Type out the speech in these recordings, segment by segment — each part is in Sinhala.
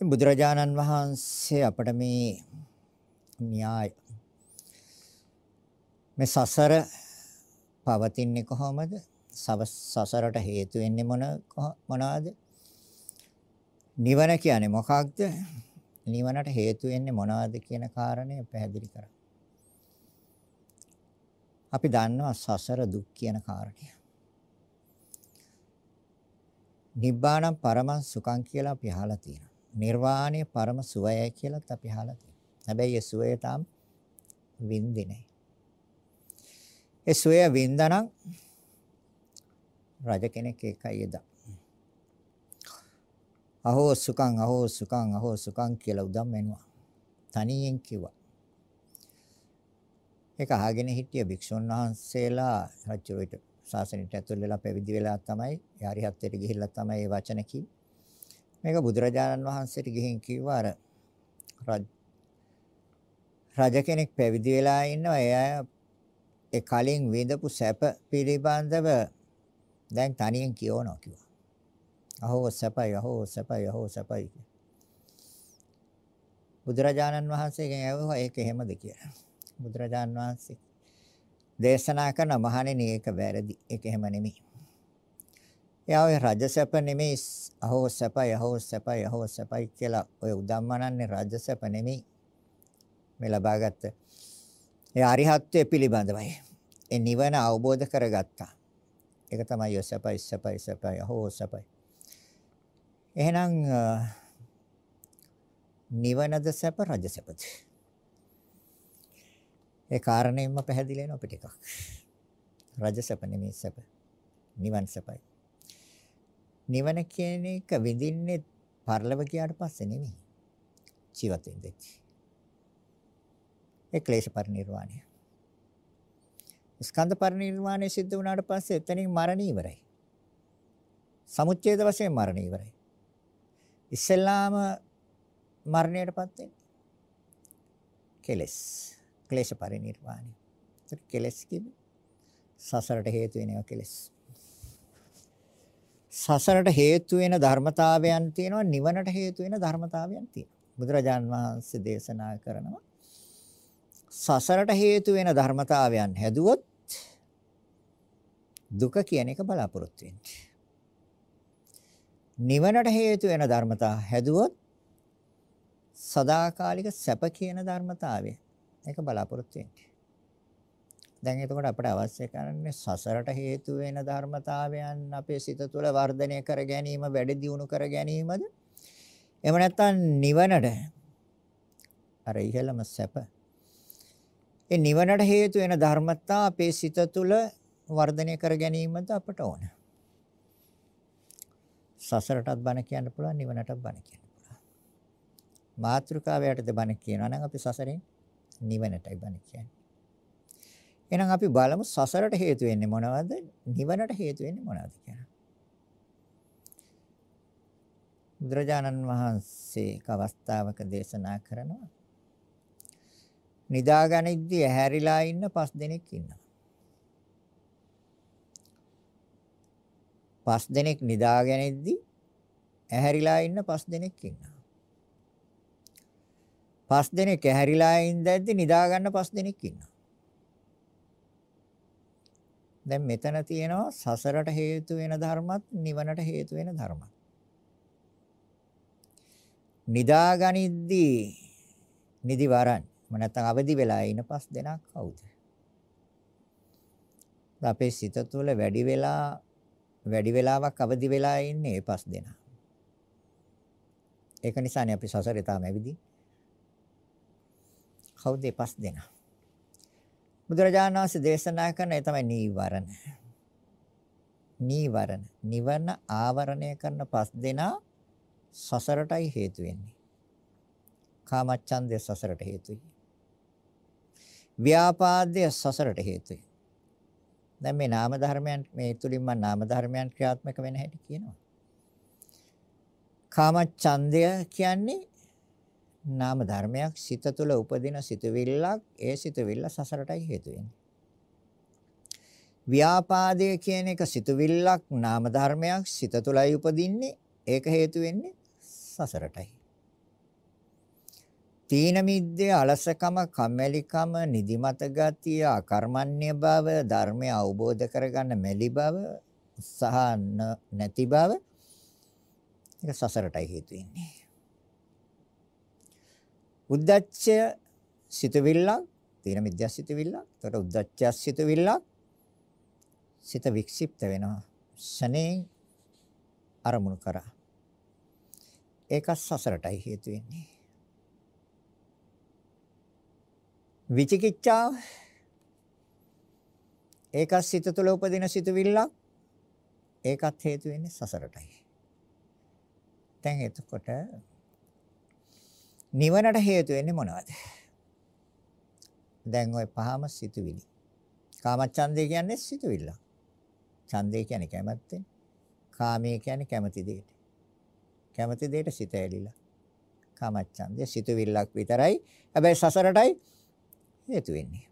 බුදුරජාණන් වහන්සේ අපට මේ න්‍යාය මේ සසර පවතින්නේ කොහොමද? සසරට හේතු වෙන්නේ මොන මොනවාද? නිවන කියන්නේ මොකක්ද? නිවනට හේතු වෙන්නේ මොනවද කියන කාරණය පැහැදිලි කරා. අපි දන්නවා සසර දුක් කියන කාරණය. නිබ්බාණං පරමං සුඛං කියලා අපි අහලා තියෙනවා. නිර්වාණය පරම සුවයයි කියලාත් අපි අහලා තියෙනවා. හැබැයි ඒ සුවය තාම වින්දේ නැහැ. ඒ සුවය වින්දනම් රජ කෙනෙක් ඒකයි එදා. අහෝ සුඛං අහෝ සුඛං අහෝ සුඛං කියලා උදම් වෙනවා. තනියෙන් කිව්වා. ඒක අහගෙන හිටිය භික්ෂුන් වහන්සේලා රජුවිට ශාසනයට ඇතුල් වෙලා පැවිදි වෙලා තමයි යාරිහත්ත්වයට ගිහිල්ලා තමයි මේ වචන කිව්වේ. මේක බුදුරජාණන් වහන්සේට ගිහින් කිව්වා අර රජ කෙනෙක් පැවිදි වෙලා ඉන්නවා එයා ඒ කලින් විඳපු සැප පිළිබඳව දැන් තනියෙන් කියවනවා කිව්වා. අහෝ සැපයි අහෝ සැපයි අහෝ සැපයි. බුදුරජාණන් වහන්සේගෙන් ඇහුවා ඒක එහෙමද කියලා. බුදුරජාණන් වහන්සේ දේශනා කරන මහණෙනි ඒක වැරදි. ඒක එහෙම නෙමෙයි. එයා ඔය රජසැප නෙමෙයි අහෝ සැපයි අහෝ සැපයි අහෝ සැපයි කියලා ඔය උදම්මනන්නේ රජසැප නෙමෙයි. මේ ලබාගත්ත ඒ අරිහත්ත්වයේ පිළිබඳවයි. ඒ නිවන අවබෝධ කරගත්තා. ඒක තමයි ඔය සැපයි සැපයි සැපයි අහෝ සැපයි. එහෙනම් නිවනද සැප රජ සැපද? ඒ කාරණේම පැහැදිලි වෙනවා අපිට එකක්. රජ සැප නෙමෙයි සැප. නිවන් සැපයි. නිවන කියන එක විඳින්නේ පරලව ගියාට පස්සේ නෙමෙයි. ජීවත් වෙන්නේ. ඒ ක්ලේශ පරිනිර්වාණය. ස්කන්ධ පරිනිර්වාණය සිද්ධ වුණාට පස්සේ එතනින් මරණ ඉවරයි. සමුච්ඡේද වශයෙන් මරණ ඉවරයි. ඉස්සෙල්ලාම මරණයටපත් වෙන්නේ කෙලස්. ක්ලේශ පරිනිර්වාණය. ඒක කෙලස් කිව්වේ සසරට හේතු වෙනවා කෙලස්. සසරට හේතු වෙන ධර්මතාවයන් තියෙනවා නිවනට හේතු වෙන ධර්මතාවයන් තියෙනවා. බුදුරජාන් වහන්සේ දේශනා කරනවා සසරට හේතු වෙන ධර්මතාවයන් හැදුවොත් දුක කියන එක බලාපොරොත්තු වෙන්නේ. නිවනට හේතු වෙන ධර්මතා හැදුවොත් සදාකාලික සැප කියන ධර්මතාවය ඒක බලාපොරොත්තු වෙන්නේ. දැන් එතකොට අපිට අවශ්‍ය කරන්නේ සසරට හේතු වෙන ධර්මතාවයන් අපේ සිත තුළ වර්ධනය කර ගැනීම, වැඩි දියුණු කර ගැනීමද? එහෙම නැත්නම් නිවනට අර ඉහළම සැප. ඒ නිවනට හේතු වෙන ධර්මතා අපේ සිත තුළ වර්ධනය කර ගැනීමද අපට ඕන. සසරටත් බණ කියන්න පුළුවන්, නිවනටත් බණ කියන්න පුළුවන්. මාත්‍රිකාවයටද බණ කියනවා නම් අපි සසරෙන් නිවනටයි බණ කියන්නේ. එහෙනම් අපි බලමු සසරට හේතු වෙන්නේ මොනවද? නිවනට හේතු වෙන්නේ මොනවද කියලා. බුදුරජාණන් වහන්සේ එක් අවස්ථාවක දේශනා කරනවා. නිදාගනිද්දී ඇහැරිලා ඉන්න පස් දෙනෙක් ඉන්නවා. පස් දෙනෙක් නිදාගනිද්දී ඇහැරිලා ඉන්න පස් දෙනෙක් ඉන්නවා. පස් දෙනෙක් ඇහැරිලා ඉඳද්දි නිදා ගන්න පස් දෙනෙක් ඉන්නවා. දැන් මෙතන තියෙනවා සසරට හේතු වෙන ධර්මත් නිවනට හේතු වෙන ධර්මත්. නිදා ගනිද්දී නිදි වරන් මම නැත්තම් අවදි වෙලා ඉන පස් දෙනෙක් කවුද? අපේ සිත තුළ වැඩි වෙලා වැඩි වෙලාවක් අවදි වෙලා ඉන්නේ ඒ පස් දෙනා. ඒක නිසානේ අපි සසරේ තාම ඇවිදින්නේ. කවුද ඒ පස් දෙනා? බුදුරජාණන් වහන්සේ දේශනා කරන ඒ තමයි නීවරණ. නීවරණ. නිවන ආවරණය කරන පස් දෙනා සසරටයි හේතු වෙන්නේ. කාමච්ඡන්දය සසරට හේතුයි. ව්‍යාපාදය සසරට හේතුයි. දැන් මේ නාම ධර්මයන් මේ තුලින් මම නාම ධර්මයන් ක්‍රියාත්මක වෙන හැටි කියනවා. කාමච්ඡන්දය කියන්නේ නාම ධර්මයක් සිත තුළ උපදින සිතුවිල්ලක් ඒ සිතුවිල්ල සසරටයි හේතු වෙන්නේ. ව්‍යාපාදය කියන එක සිතුවිල්ලක් නාම ධර්මයක් සිත තුළයි උපදින්නේ ඒක හේතු වෙන්නේ සසරටයි. තීන මිද්දේ අලසකම, කම්මැලිකම, නිදිමත ගතිය, අකර්මණ්‍ය බව, ධර්මය අවබෝධ කරගන්න මැලි බව, උත්සාහ නැති බව ඒක සසරටයි හේතු වෙන්නේ. උද්දච්චය සිතවිල්ලක්, තීන මිද්‍යා සිතවිල්ලක්. ඒකට උද්දච්චය සිතවිල්ලක්. සිත වික්ෂිප්ත වෙනවා. ශනේ අරමුණු කරා. ඒක සසරටයි හේතු වෙන්නේ. විචිකිච්ඡාව ඒකත් සිත තුළ උපදින සිතුවිල්ලක් ඒකත් හේතු වෙන්නේ සසරටයි. දැන් එතකොට නිවනට හේතු වෙන්නේ මොනවද? දැන් ওই පහම සිතුවිලි. කාමච්ඡන්දේ කියන්නේ සිතුවිල්ල. ඡන්දේ කියන්නේ කැමැත්තෙන්. කාමයේ කියන්නේ කැමැති දෙයට. කැමැති දෙයට සිත ඇලිලා. කාමච්ඡන්දේ සිතුවිල්ලක් විතරයි. හැබැයි සසරටයි හේතු වෙන්නේ.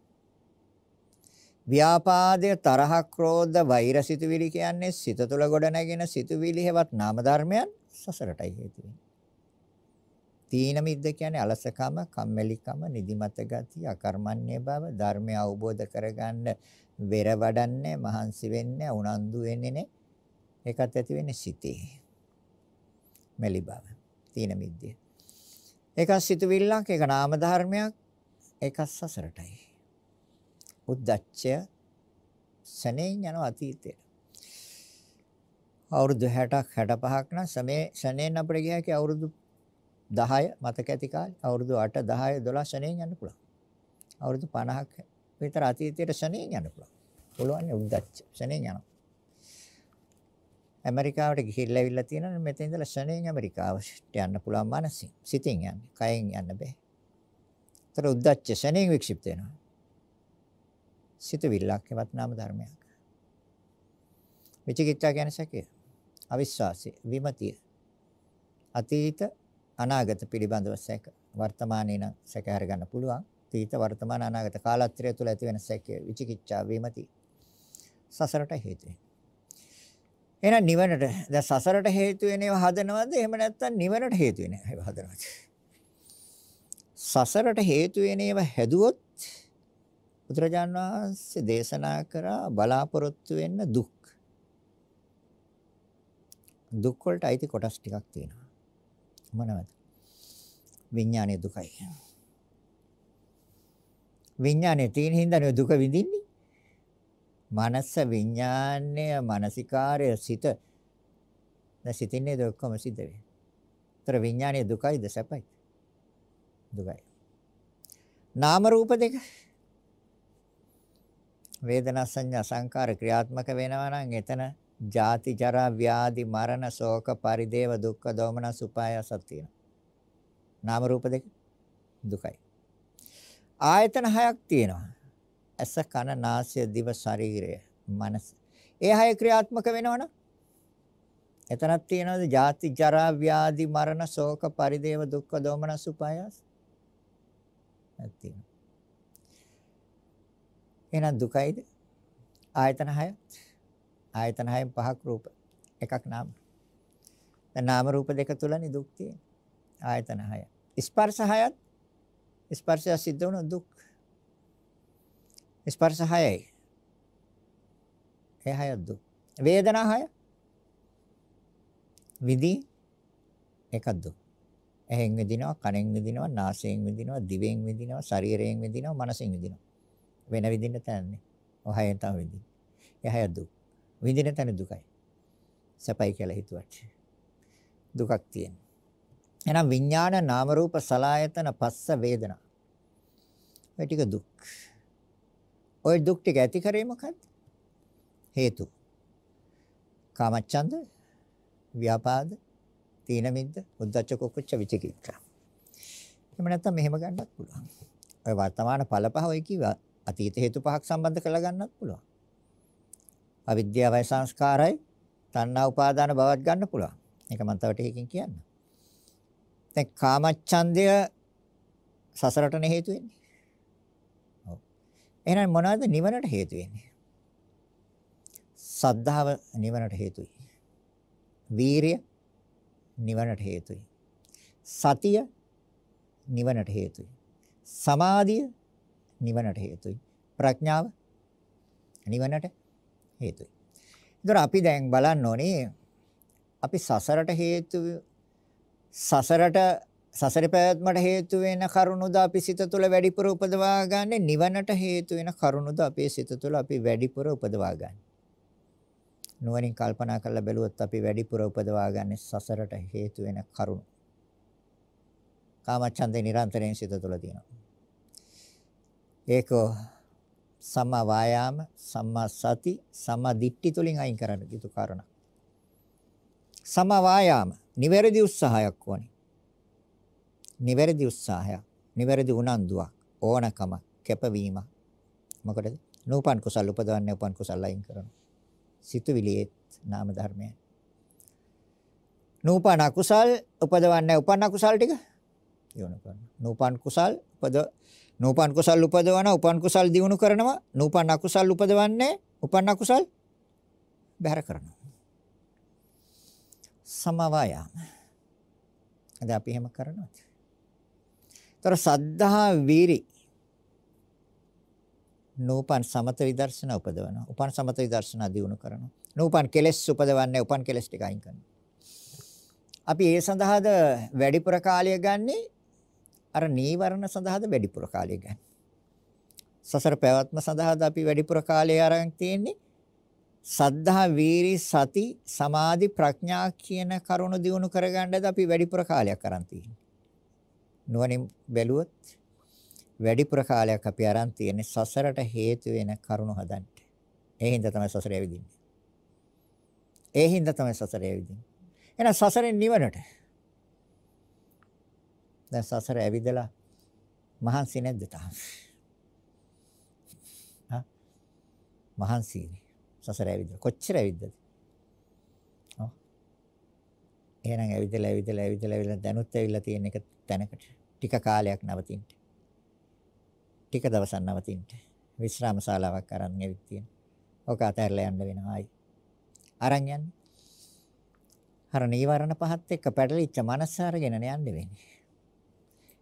ව්‍යාපාදය තරහ ක්‍රෝධ වෛර සිතුවිලි කියන්නේ සිත තුළ ගොඩ නැගෙන සිතුවිලි හැවත් නාම ධර්මයන් සසරටයි හේතු වෙන්නේ. තීන මිද්ද කියන්නේ අලසකම, කම්මැලිකම, නිදිමත ගතිය, අකර්මණ්‍ය බව, ධර්මය අවබෝධ කරගන්න වෙර වඩන්නේ, මහන්සි වෙන්නේ, උනන්දු වෙන්නේ නේ. ඒකත් ඇති වෙන්නේ සිතේ. මෙලි බව. තීන මිද්දේ. ඒක සිතුවිල්ලක්, ඒක නාම ධර්මයක්, ඒක සසරටයි. උද්දච්චය සනෙන් යන අතීතයට. අවුරුදු 60ක් 65ක් නම් සමේ ශනේන් අපිට ගියා කිය අවුරුදු 10 මතක ඇති කාලේ අවුරුදු 8 10 12 ශනේන් යන්න පුළුවන්. අවුරුදු 50ක් විතර අතීතයට ශනේන් යන්න පුළුවන්. පුළුවන් උද්දච්ච ශනේන් යනවා. ඇමරිකාවට ගිහිල්ලා ඇවිල්ලා තියෙනවා මෙතන ඉඳලා ශනේන් ඇමරිකාවට යන්න පුළුවන් මනසින් සිතින් යන්නේ කයෙන් යන්න බෑ. ඒතර උද්දච්ච ශනේන් වික්ෂිප්ත වෙනවා. සිතවිල්ලක් එවත් නාම ධර්මයක්. විචිකිච්ඡා කියන්නේ සැකය. අවිශ්වාසය, විමතිය. අතීත අනාගත පිළිබඳව සැක. වර්තමානයේ නම් සැක හරගන්න පුළුවන්. අතීත වර්තමාන අනාගත කාලත්‍රය තුළ ඇති වෙන සැකය, විචිකිච්ඡා, විමති. සසරට හේතු වෙනවා. එහෙනම් නිවනට දැන් සසරට හේතු වෙන ඒවා හදනවද? එහෙම නැත්නම් නිවනට හේතු වෙන ඒවා හදනවද? සසරට හේතු වෙන ඒවා හැදුවොත් බුදුරජාන් වහන්සේ දේශනා කරා බලාපොරොත්තු වෙන්න දුක්. දුක් වලට අයිති කොටස් ටිකක් තියෙනවා. මොනවද? විඥානයේ දුකයි. විඥානයේ තියෙන හින්දානේ දුක විඳින්නේ. මනස විඥානය මානසිකාරය සිත දැන් සිතින්නේ ඒ ඔක්කොම සිද්ධ වෙන්නේ. ତර විඥානයේ දුකයිද සැපයි? දුකයි. නාම රූප දෙක වේදනා සංඥා සංකාර ක්‍රියාත්මක වෙනවා නම් එතන ජාති ජරා ව්‍යාධි මරණ ශෝක පරිදේව දුක්ඛ දෝමන සුපායසක් තියෙනවා. නාම රූප දෙක දුකයි. ආයතන හයක් තියෙනවා. ඇස කන නාසය දිව ශරීරය මනස. ඒ හය ක්‍රියාත්මක වෙනවනම් එතනක් තියෙනවද ජාති ජරා ව්‍යාධි මරණ ශෝක පරිදේව දුක්ඛ දෝමන සුපායස? නැත්නම් එහෙනම් දුකයිද? ආයතන 6. ආයතන 6න් පහක් රූප. එකක් නාම. දැන් නාම රූප දෙක තුලනේ දුක් තියෙන්නේ. ආයතන 6. ස්පර්ශ 6ත් ස්පර්ශය සිද්ධ වුණ දුක්. ස්පර්ශ 6යි. ඒ 6 දුක්. වේදනා 6. විදි එකක් දුක්. ඇහෙන් විඳිනවා, කනෙන් විඳිනවා, නාසයෙන් විඳිනවා, දිවෙන් විඳිනවා, ශරීරයෙන් විඳිනවා, මනසෙන් විඳිනවා. වෙන විඳින්න තැනන්නේ. ඔහයෙන් තමයි විඳින්නේ. එහය දුක්. විඳින තැන දුකයි. සැපයි කියලා හිතුවට. දුකක් තියෙන. එහෙනම් විඥාන නාම රූප සලායතන පස්ස වේදනා. ඔය ටික දුක්. ඔය දුක් ටික ඇති කරේ මොකද්ද? හේතු. කාමච්ඡන්ද, ව්‍යාපාද, තීන මිද්ද, උද්ධච්ච කුක්කුච්ච විචිකිච්ඡා. එහෙම නැත්නම් මෙහෙම ගන්නත් පුළුවන්. ඔය වර්තමාන ඵල පහ ඔය කිව්වා අතීත හේතු පහක් සම්බන්ධ කරලා ගන්නත් පුළුවන්. අවිද්‍යාවයි සංස්කාරයි තණ්හා උපාදාන බවත් ගන්න පුළුවන්. ඒක මම තව ටිකකින් කියන්න. දැන් කාමච්ඡන්දය සසරටනේ හේතු වෙන්නේ. ඔව්. එහෙනම් මොනවද නිවනට හේතු වෙන්නේ? සද්ධාව නිවනට හේතුයි. වීරිය නිවනට හේතුයි. සතිය නිවනට හේතුයි. සමාධිය නිවනට හේතුයි. ප්‍රඥාව නිවනට හේතුයි. ඒතර අපි දැන් බලන්න ඕනේ අපි සසරට හේතු සසරට සසර පැවැත්මට හේතු වෙන කරුණුද අපි සිත තුළ වැඩිපුර උපදවා ගන්න නිවනට හේතු වෙන කරුණුද අපේ සිත තුළ අපි වැඩිපුර උපදවා ගන්න. නුවණින් කල්පනා කරලා බැලුවොත් අපි වැඩිපුර උපදවා ගන්න සසරට හේතු වෙන කරුණු. කාමච්ඡන්දේ නිරන්තරයෙන් සිත තුළ තියෙනවා. ඒක සම්මා වායාම, සම්මා සති, සම්මා දිට්ඨි තුලින් අයින් කරන්න යුතු කාරණා. සම්මා වායාම, නිවැරදි උත්සාහයක් ඕනේ. නිවැරදි උත්සාහයක්, නිවැරදි උනන්දුවක්, ඕනකම, කැපවීම. මොකටද? නූපන් කුසල් උපදවන්නේ උපන් කුසල් අයින් කරනවා. සිතුවිලියේ නාම ධර්මයන්. නූපන් අකුසල් උපදවන්නේ උපන් අකුසල් ටික දිනු කරනවා. නූපන් කුසල් උපද නූපන් කුසල් උපදවන උපන් කුසල් දිනු කරනවා. නූපන් අකුසල් උපදවන්නේ උපන් අකුසල් බැහැර කරනවා. සමවායම. අද අපි එහෙම කරනවද? ତර සද්ධා වීරි නූපන් සමත විදර්ශන උපදවනවා. උපන් සමත විදර්ශන දියුණු කරනවා. නූපන් කෙලෙස් උපදවන්නේ උපන් කෙලෙස් ටික අයින් කරනවා. අපි ඒ සඳහාද වැඩිපුර කාලය ගන්නෙ අර නීවරණ සඳහාද වැඩිපුර කාලය ගන්න. සසර පැවැත්ම සඳහාද අපි වැඩිපුර කාලය අරන් තියෙන්නේ සද්ධා වීරි සති සමාධි ප්‍රඥා කියන කරුණු දියුණු කරගන්නද අපි වැඩිපුර කාලයක් අරන් තියෙන්නේ. නුවණින් බැලුවොත් වැඩිපුර කාලයක් අපි අරන් තියෙන්නේ සසරට හේතු වෙන කරුණු හදන්න. ඒ හින්දා තමයි සසර ඇවිදින්නේ. ඒ හින්දා තමයි සසර ඇවිදින්නේ. එහෙනම් සසරෙන් නිවනට. දැන් සසර ඇවිදලා මහන්සි නැද්ද තාම? හා මහන්සිනේ. සසර ඇවිදලා කොච්චර ඇවිද්දද? ඔව්. එහෙනම් ඇවිදලා ඇවිදලා ඇවිදලා ඇවිදලා දැනුත් ඇවිල්ලා තියෙන එක තැනකට ටික කාලයක් නවතින්න. ටික දවසක් නවතින්න. විශ්‍රාම ශාලාවක් අරන් ඇවිත් තියෙන. ඔක අතහැරලා යන්න වෙනවා ආයි. අරන් යන්නේ. අර නීවරණ පහත් එක්ක පැටලිච්ච මනස අරගෙන යන්න වෙන්නේ.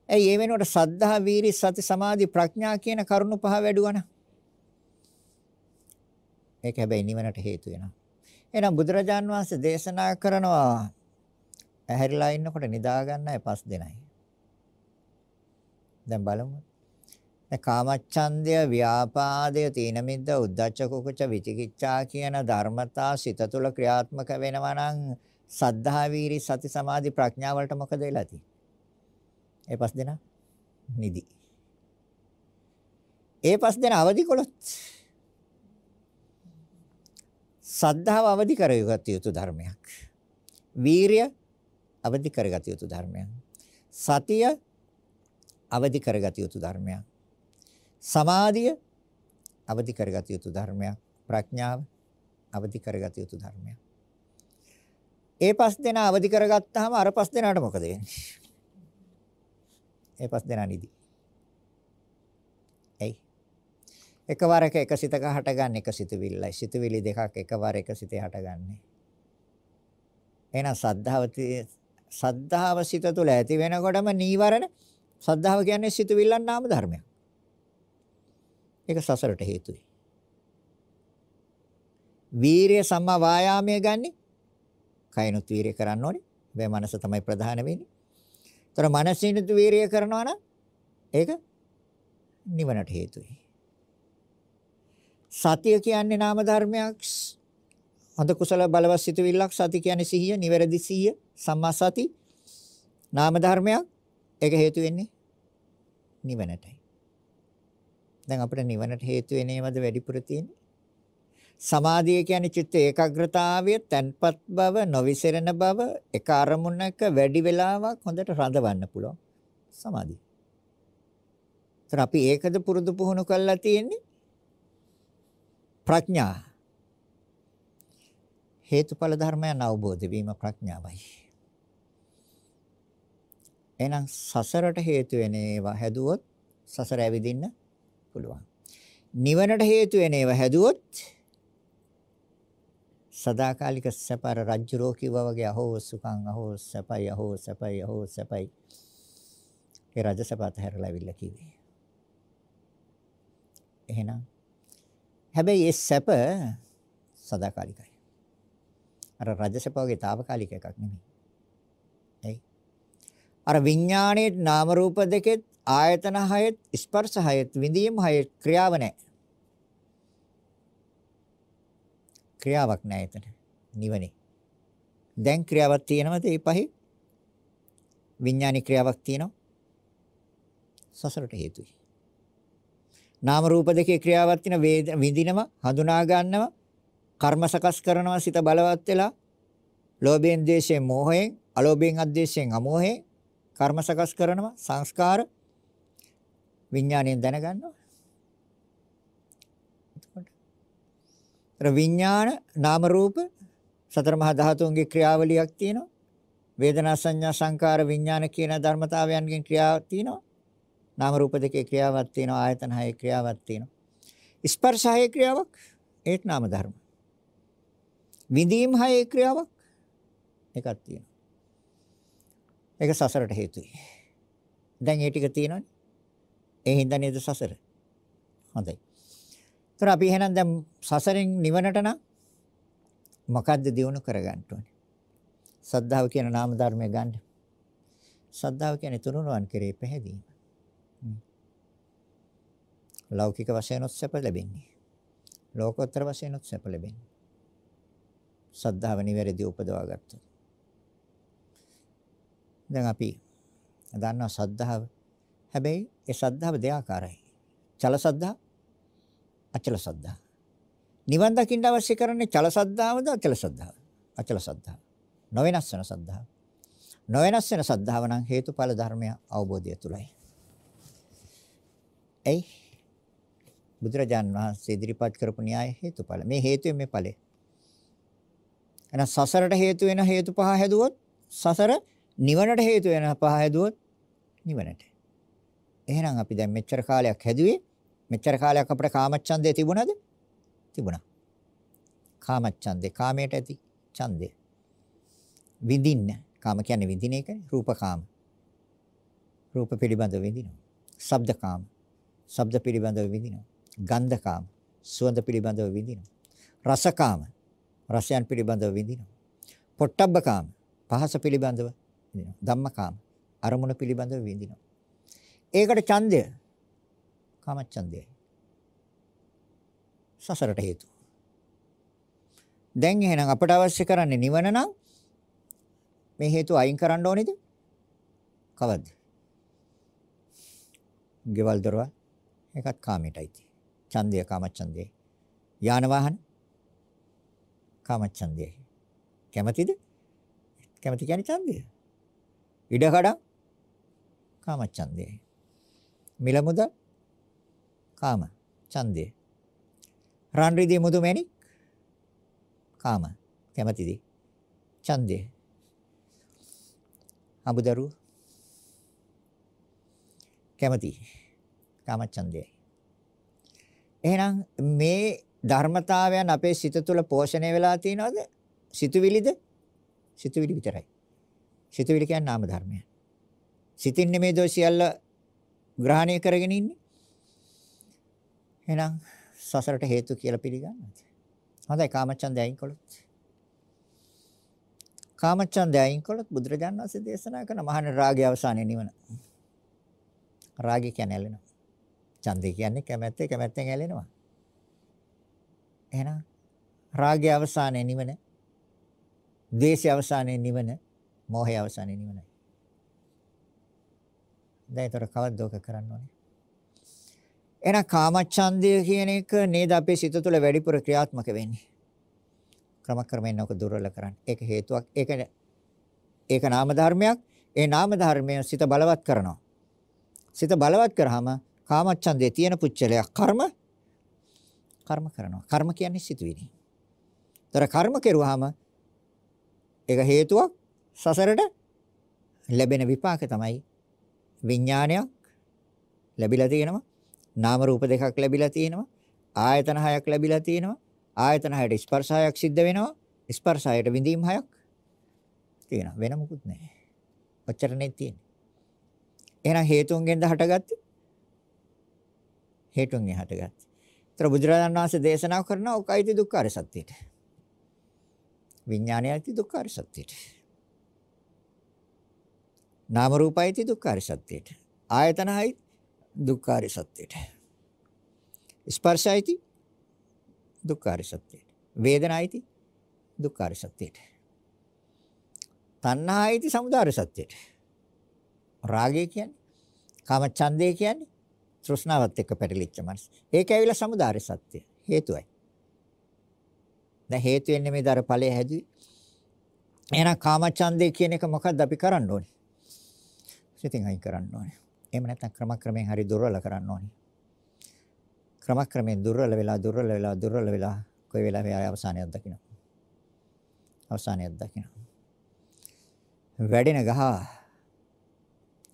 ඇයි ඒ වෙනුවට සද්ධා, වීරි, සති, සමාධි, ප්‍රඥා කියන කරුණු පහ වැඩුවා ඒක හැබැයි නිවනට හේතු වෙනවා. එහෙනම් බුදුරජාන් වහන්සේ දේශනා කරනවා ඇහැරිලා ඉන්නකොට නිදා ගන්නයි පස් දෙනයි. දැන් බලමු. දැන් කාමච්ඡන්දය, ව්‍යාපාදය, තීන මිද්ද, උද්ධච්ච කුකුච විචිකිච්ඡා කියන ධර්මතා සිත තුළ ක්‍රියාත්මක වෙනවා නම් සද්ධා වීරි සති සමාධි ප්‍රඥා වලට මොකද වෙලා තියෙන්නේ? ඒ පස් දෙනා නිදි. ඒ පස් දෙනා අවදි කළොත් සද්ධාව අවදි කරගත යුතු ධර්මයක්. වීරිය අවදි කරගත යුතු ධර්මයක්. සතිය අවදි කරගත යුතු ධර්මයක්. සමාධිය අවදි කරගත යුතු ධර්මයක්. ප්‍රඥාව අවදි කරගත යුතු ධර්මයක්. ඒ පස් දෙනා අවදි කරගත්තාම අර පස් දෙනාට මොකද වෙන්නේ? ඒ පස් දෙනා නිදි. එයි. එකවරක එක සිතක හටගන්න එක සිතුවිල්ලයි. සිතුවිලි දෙකක් එකවර එක සිතේ හටගන්නේ. එහෙනම් සද්ධාව සද්ධාව සිත තුළ ඇති වෙනකොටම නීවරණ සද්ධාව කියන්නේ සිතුවිල්ලන් නාම ධර්මයක්. ඒක සසරට හේතුයි. වීරිය සම්මා වායාමයේ ගන්නේ කයනුත් වීරිය කරන්න ඕනේ. මේ මනස තමයි ප්‍රධාන වෙන්නේ. ତර මනසිනුත් වීරිය කරනවා නම් ඒක නිවනට හේතුයි. සතිය කියන්නේ නාම ධර්මයක්. හොඳ කුසල බලවත් සිතුවිල්ලක් සති කියන්නේ සිහිය, නිවැරදි සිහිය, සම්මා සති නාම ධර්මයක්. ඒක හේතු වෙන්නේ නිවනටයි. දැන් අපිට නිවනට හේතු වෙනේමද වැඩිපුර තියෙන්නේ? සමාධිය කියන්නේ චිත්ත ඒකාග්‍රතාවය, තන්පත් බව, නොවිසරණ බව, එක අරමුණක වැඩි වෙලාවක් හොඳට රඳවන්න පුළුවන්. සමාධිය. ඒතර අපි ඒකද පුරුදු පුහුණු කරලා තියෙන්නේ? ප්‍රඥා. හේතුඵල ධර්මයන් අවබෝධ වීම ප්‍රඥාවයි. එහෙනම් සසරට හේතු වෙන ඒවා හැදුවොත් සසර ඇවිදින්න පුළුවන්. නිවනට හේතු වෙන ඒවා හැදුවොත් සදාකාලික සැප අර රජ්ජුරෝ කිව්වා වගේ අහෝ සුඛං අහෝ සැපයි අහෝ සැපයි අහෝ සැපයි ඒ රජසපත හැරලා අවිල්ල කිව්වේ. එහෙනම් හැබැයි ඒ සැප සදාකාලිකයි. අර රජසප වගේ తాවකාලික එකක් නෙමෙයි. එයි. අර විඥානයේ නාම රූප දෙකෙත් ආයතන හයෙත් ස්පර්ශ හයෙත් විඳීම් හයෙත් ක්‍රියාව නැහැ. ක්‍රියාවක් නැහැ එතන. නිවනේ. දැන් ක්‍රියාවක් තියෙනවද මේ පහේ? විඥානික ක්‍රියාවක් තියෙනවා. සසරට හේතුයි. නාම රූප දෙකේ ක්‍රියාවක් තියෙන විඳිනව, හඳුනා ගන්නව, කර්ම සකස් කරනවා සිත බලවත් වෙලා ලෝභයෙන්, ද්වේෂයෙන්, මෝහයෙන්, අලෝභයෙන්, අද්වේෂයෙන්, අමෝහයෙන් කර්ම සකස් කරනවා සංස්කාර විඥාණයෙන් දැනගන්නවා. එතකොට විඥාන නාම රූප සතර මහා ධාතුන්ගේ ක්‍රියාවලියක් තියෙනවා. වේදනා සංඥා සංකාර විඥාන කියන ධර්මතාවයන්ගෙන් ක්‍රියාවක් තියෙනවා. නාම රූප දෙකේ ක්‍රියාවක් තියෙනවා. ආයතන හයේ ක්‍රියාවක් තියෙනවා. ස්පර්ශ හයේ ක්‍රියාවක් ඒත් නාම ධර්ම. විඳීම් හයේ ක්‍රියාවක් එකක් තියෙනවා. ඒක සසරට හේතුයි. දැන් ඒ ටික තියෙනවනේ. ඒ හින්දා නේද සසර. හොඳයි. ඒතර අපි එහෙනම් දැන් සසරෙන් නිවනට නම් මොකද්ද දිනු කරගන්න ඕනේ? සද්ධාව කියන නාම ධර්මය ගන්න. සද්ධාව කියන්නේ තුනුරුවන් කෙරේ පැහැදීම. ලෞකික වශයෙන් උත්සප ලැබෙන්නේ. ලෝකෝත්තර වශයෙන් උත්සප ලැබෙන්නේ. සද්ධාව නිවැරදි උපදවා ගත්තොත්. දැන් අපි දන්නවා සද්ධාව. හැබැයි ඒ සද්ධාව දෙආකාරයි. චල සද්ධා, අචල සද්ධා. නිවන් දකින්න අවශ්‍ය කරන්නේ චල සද්ධාවද අචල සද්ධාවද? අචල සද්ධාව. නොවෙනස් වෙන සද්ධාව. නොවෙනස් වෙන සද්ධාව නම් හේතුඵල ධර්මය අවබෝධය තුලයි. එයි බුදුරජාන් වහන්සේ ඉදිරිපත් කරපු න්‍යාය හේතුඵල. මේ හේතුවේ මේ ඵලය. එහෙනම් සසරට හේතු වෙන හේතු පහ හැදුවොත් සසර නිවනට හේතු වෙන පහ හැදුවොත් නිවනට. එහෙනම් අපි දැන් මෙච්චර කාලයක් හැදුවේ මෙච්චර කාලයක් අපිට කාමච්ඡන්දේ තිබුණාද? තිබුණා. කාමච්ඡන්දේ කාමයට ඇති ඡන්දේ. විඳින්න. කාම කියන්නේ විඳින එකනේ. රූපකාම. රූප පිළිබඳව විඳිනවා. ශබ්දකාම. ශබ්ද පිළිබඳව විඳිනවා. ගන්ධකාම. සුවඳ පිළිබඳව විඳිනවා. රසකාම. රසයන් පිළිබඳව විඳිනවා. පොට්ටබ්බකාම. පහස පිළිබඳව විඳිනවා. ධම්මකාම. අරමුණ පිළිබඳව විඳිනවා. ඒකට ඡන්දය කාමච්ඡන්දයයි. සසරට හේතු. දැන් එහෙනම් අපට අවශ්‍ය කරන්නේ නිවන නම් මේ හේතු අයින් කරන්න ඕනේද? කවද්ද? ගෙවල් දොරවල් ඒකත් කාමයටයි තියෙන්නේ. ඡන්දය කාමච්ඡන්දය. යාන වාහන කාමච්ඡන්දය. කැමතිද? කැමති කියන්නේ ඡන්දය. ඉඩ කඩම් කාමච්ඡන්දය. මිල මුදල් කාම ඡන්දය. රන් රිදී මුතු මැණික් කාම කැමැතිද? ඡන්දය. අඹදරු කැමැති. කාම ඡන්දයයි. එහෙනම් මේ ධර්මතාවයන් අපේ සිත තුළ පෝෂණය වෙලා තියෙනවද? සිතුවිලිද? සිතුවිලි විතරයි. සිතුවිලි කියන්නේ නාම ධර්මයන්. සිතින් නෙමේ දෝෂියල්ල ග්‍රහණය කරගෙන ඉන්නේ. එහෙනම් සසරට හේතු කියලා පිළිගන්නද? හොඳයි කාමච්ඡන්දය අයින් කළොත්. කාමච්ඡන්දය අයින් කළොත් බුදුරජාණන් වහන්සේ දේශනා කරන මහාන රාගය අවසානයේ නිවන. රාගය කියන්නේ ඇලෙනවා. ඡන්දය කියන්නේ කැමැත්ත කැමැත්තෙන් ඇලෙනවා. එහෙනම් රාගය අවසානයේ නිවන. ද්වේෂය අවසානයේ නිවන. මෝහය අවසානයේ නිවනයි. දැන් ඒතර කවද්ද ඕක කරන්න ඕනේ? එහෙනම් කාමච්ඡන්දය කියන එක නේද අපේ සිත තුළ වැඩිපුර ක්‍රියාත්මක වෙන්නේ. ක්‍රමක්‍රමයෙන් ඔක දුර්වල කරන්න. ඒක හේතුවක්. ඒක ඒක නාම ධර්මයක්. ඒ නාම ධර්මය සිත බලවත් කරනවා. සිත බලවත් කරාම කාමච්ඡන්දේ තියෙන පුච්චලයක් කර්ම කර්ම කරනවා. කර්ම කියන්නේ සිතුවිලි. ତර කර්ම කෙරුවාම ඒක හේතුවක් සසරට ලැබෙන විපාක තමයි විඥානයක් ලැබිලා තියෙනවා. නාම රූප දෙකක් ලැබිලා තියෙනවා. ආයතන හයක් ලැබිලා තියෙනවා. ආයතන හයට ස්පර්ශ හයක් සිද්ධ වෙනවා. ස්පර්ශ හයට විඳීම් හයක් තියෙනවා. වෙන මොකුත් නැහැ. ඔච්චරනේ තියෙන්නේ. එහෙනම් හේතුන්ගෙන්ද හටගත්තේ? හේතුන්ගෙන් හටගත්තේ. ඒතර බුදුරජාණන් වහන්සේ දේශනා කරන ඔකයිති දුක්ඛාර සත්‍යයට. විඥානයයි දුක්ඛාර සත්‍යයට. නාම රූපයි දුක්ඛාර සත්‍යයට. ආයතනයි දුක්ඛාර සත්‍යයට. ස්පර්ශයි දුක්ඛාර සත්‍යයට. වේදනයි දුක්ඛාර සත්‍යයට. තණ්හායි සමුදාය සත්‍යයට. රාගය කියන්නේ කාම ඡන්දය කියන්නේ තෘෂ්ණාවත් එක්ක පැටලිච්ච මනස. ඒක ඇවිල්ලා සමුදාය සත්‍ය හේතුවයි. දැන් හේතු වෙන්නේ මේ දර ඵලයේ හැදුවේ. එහෙනම් කාම ඡන්දය කියන එක මොකද්ද අපි කරන්න ඕනේ? සිතින් අයින් කරන්න ඕනේ. එහෙම නැත්නම් ක්‍රමක්‍රමයෙන් හරි දුර්වල කරන්න ඕනේ. ක්‍රමක්‍රමයෙන් දුර්වල වෙලා දුර්වල වෙලා දුර්වල වෙලා කොයි වෙලාවෙ ආය අවසානයක් දකින්න. අවසානයක් දකින්න. වැඩෙන ගහ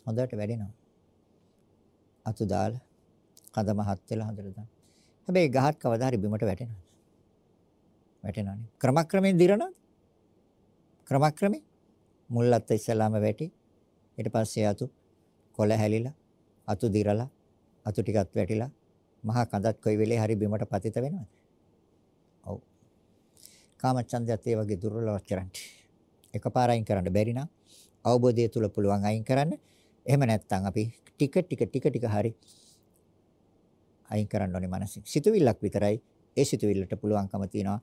හොඳට වැඩෙනවා. අතු දාලා කඳ මහත් වෙලා හොඳට දාන්න. හැබැයි ගහත් කවදා හරි බිමට වැටෙනවා. වැටෙනවානේ. ක්‍රමක්‍රමයෙන් දිරනවා. ක්‍රමක්‍රමයෙන් මුල්ලත් ඉස්සලාම වැටි. ඊට පස්සේ අතු කොළ හැලිලා අතු දිරලා අතු ටිකත් වැටිලා මහා කඳත් කොයි වෙලේ හරි බිමට පතිත වෙනවද? ඔව්. කාමචන්දයත් ඒ වගේ දුර්වලව කරන්න. එකපාර අයින් කරන්න බැරි නම් අවබෝධය තුල පුළුවන් අයින් කරන්න. එහෙම නැත්නම් අපි ටික ටික ටික ටික හරි අයින් කරන්න ඕනේ මනසින්. සිතුවිල්ලක් විතරයි ඒ සිතුවිල්ලට පුළුවන්කම තියනවා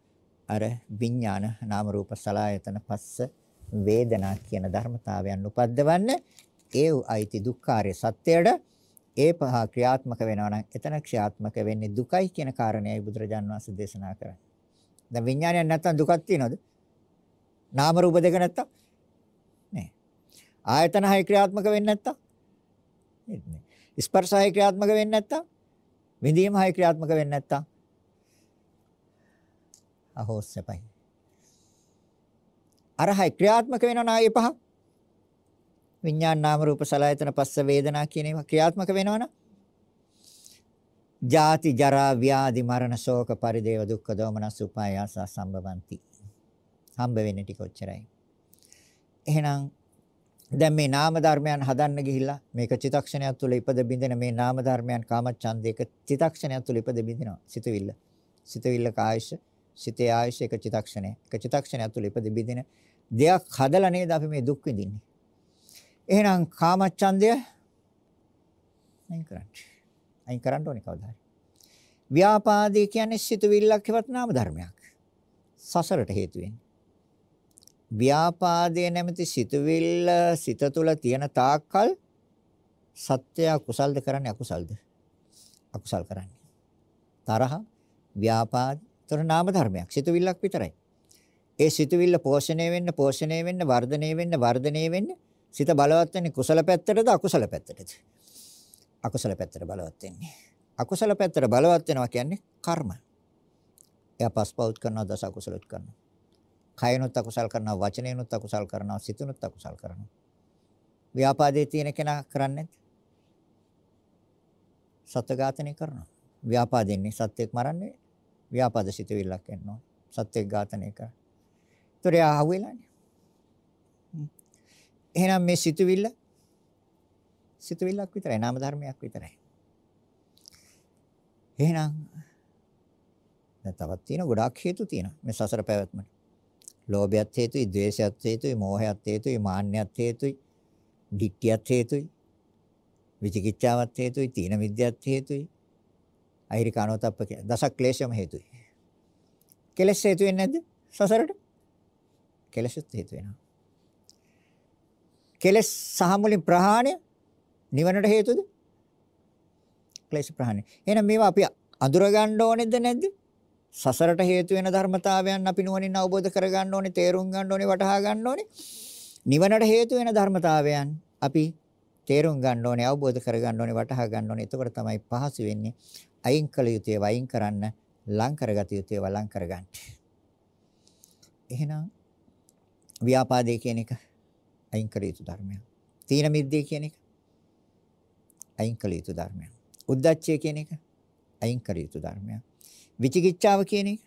අර විඥාන නාම රූප සලායතන පස්ස වේදනා කියන ධර්මතාවයන් උපද්දවන්න ඒ අයිති දුක්ඛාරය සත්‍යයට ඒ පහ ක්‍රියාත්මක වෙනවා නම් එතන ක්‍රියාත්මක වෙන්නේ දුකයි කියන කාරණේයි බුදුරජාන් වහන්සේ දේශනා කරන්නේ. දැන් විඥානයක් නැත්තම් දුකක් තියනවද? නාම රූප දෙක නැත්තම් නෑ. ආයතන හය ක්‍රියාත්මක වෙන්නේ නැත්තම් නෑ. ස්පර්ශ හය ක්‍රියාත්මක වෙන්නේ නැත්තම් විඳීම හය ක්‍රියාත්මක වෙන්නේ නැත්තම් අහෝස්සපයි. අර හය ක්‍රියාත්මක වෙනවා නා ඒ පහ විඥාන නාම රූප සලආයතන පස්ස වේදනා කියන ඒවා ක්‍රියාත්මක වෙනවනම්? ජාති ජරා ව්‍යාධි මරණ ශෝක පරිදේව දුක්ඛ දෝමනස් උපායාස සම්භවಂತಿ හම්බ වෙන්නේ ටික ඔච්චරයි. එහෙනම් දැන් මේ නාම ධර්මයන් හදන්න ගිහිල්ලා මේක චිතක්ෂණයක් තුළ ඉපද බින්දෙන මේ නාම ධර්මයන් කාමච්ඡන්දයක චිතක්ෂණයක් තුළ ඉපද බින්දිනවා සිතවිල්ල. සිතවිල්ල කායශ සිතේ ආයශ එක චිතක්ෂණය එක චිතක්ෂණයක් තුළ ඉපද බින්දින දෙයක් හදලා නේද අපි මේ දුක් විඳින්නේ? එහෙනම් කාමච්ඡන්දය අයින් කරන්න. අයින් කරන්න ඕනේ කවදා හරි. ව්‍යාපාදේ කියන්නේ සිතුවිල්ලක් හෙවත් නාම ධර්මයක්. සසරට හේතු වෙන්නේ. ව්‍යාපාදයේ නැමැති සිතුවිල්ල සිත තුළ තියෙන තාක්කල් සත්‍ය කුසල්ද කරන්නේ අකුසල්ද? අකුසල් කරන්නේ. තරහ, ව්‍යාපාද, තොර නාම ධර්මයක්. සිතුවිල්ලක් විතරයි. ඒ සිතුවිල්ල පෝෂණය වෙන්න, පෝෂණය වෙන්න, වර්ධනය වෙන්න, වර්ධනය වෙන්න සිත බලවත් වෙන්නේ කුසල පැත්තටද අකුසල පැත්තටද? අකුසල පැත්තට බලවත් වෙන්නේ. අකුසල පැත්තට බලවත් වෙනවා කියන්නේ කර්ම. එයා පස්පවුත් කරනවා දස අකුසලත් කරනවා. කයනොත් අකුසල් කරනවා වචනේනොත් අකුසල් කරනවා සිතනොත් අකුසල් කරනවා. ව්‍යාපාදයේ තියෙන කෙනා කරන්නේ සත්‍ය ඝාතනය කරනවා. ව්‍යාපාදෙන්නේ සත්‍යයක් මරන්නේ ව්‍යාපාද සිතවිල්ලක් එනවා. සත්‍යයක් ඝාතනය කරා. ඒතර එයා අහුවෙලානේ. එහෙනම් මේ සිතුවිල්ල සිතුවිල්ලක් විතරයි නාම ධර්මයක් විතරයි. එහෙනම් දැන් තවත් තියෙන ගොඩාක් හේතු තියෙනවා මේ සසර පැවැත්මට. ලෝභයත් හේතුයි, ද්වේෂයත් හේතුයි, මෝහයත් හේතුයි, මාන්නයත් හේතුයි, ditthiyත් හේතුයි, විචිකිච්ඡාවත් හේතුයි, තීන විද්‍යාවත් හේතුයි, අහිරිකානෝතප්ප කියන දස ක්ලේශම හේතුයි. කෙලෙස් හේතු වෙන්නේ නැද්ද සසරට? කෙලෙසුත් හේතු වෙනවා. කෙලස් සහ මුලින් ප්‍රහාණය නිවනට හේතුද? ක්ලේශ ප්‍රහාණය. එහෙනම් මේවා අපි අඳුර ගන්න ඕනේද නැද්ද? සසරට හේතු වෙන ධර්මතාවයන් අපි නුවණින් අවබෝධ කර ගන්න ඕනේ, තේරුම් ගන්න ඕනේ, වටහා ගන්න ඕනේ. නිවනට හේතු වෙන ධර්මතාවයන් අපි තේරුම් ගන්න ඕනේ, අවබෝධ කර ගන්න ඕනේ, වටහා ගන්න ඕනේ. එතකොට තමයි පහසු වෙන්නේ. අයින් කළ යුත්තේ වයින් කරන්න, ලං කරගත යුත්තේ වලං කරගන්න. එහෙනම් ව්‍යාපාදේ කියන එක අයින් කළ යුතු ධර්මයක්. තීන මිද්දේ කියන එක අයින් කළ යුතු ධර්මයක්. උද්දච්චය කියන එක අයින් කළ යුතු ධර්මයක්. විචිකිච්ඡාව කියන එක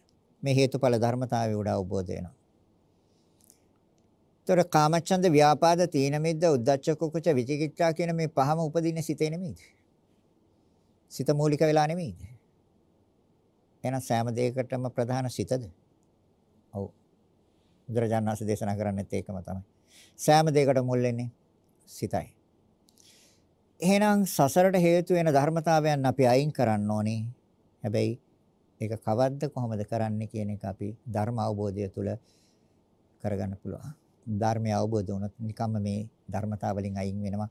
මේ හේතුඵල ධර්මතාවය උඩ අවබෝධ වෙනවා. ତොර කාමච්ඡන්ද ව්‍යාපාද තීන මිද්ද උද්ධච්ච කුකුච විචිකිච්ඡා කියන මේ පහම උපදින්නේ සිතේ නෙමෙයිද? සිත මූලික වෙලා නෙමෙයිද? එහෙනම් සෑම දෙයකටම ප්‍රධාන සිතද? ඔව්. බුදුරජාණන් වහන්සේ දේශනා කරන්නේත් ඒකම තමයි. සෑම දෙයකට මුල් වෙන්නේ සිතයි. එහෙනම් සසරට හේතු වෙන ධර්මතාවයන් අපි අයින් කරන්න ඕනේ. හැබැයි ඒක කවද්ද කොහොමද කරන්නේ කියන එක අපි ධර්ම අවබෝධය තුළ කරගන්න පුළුවන්. ධර්මය අවබෝධ වුණොත් නිකම්ම මේ ධර්මතාව වලින් අයින් වෙනවා.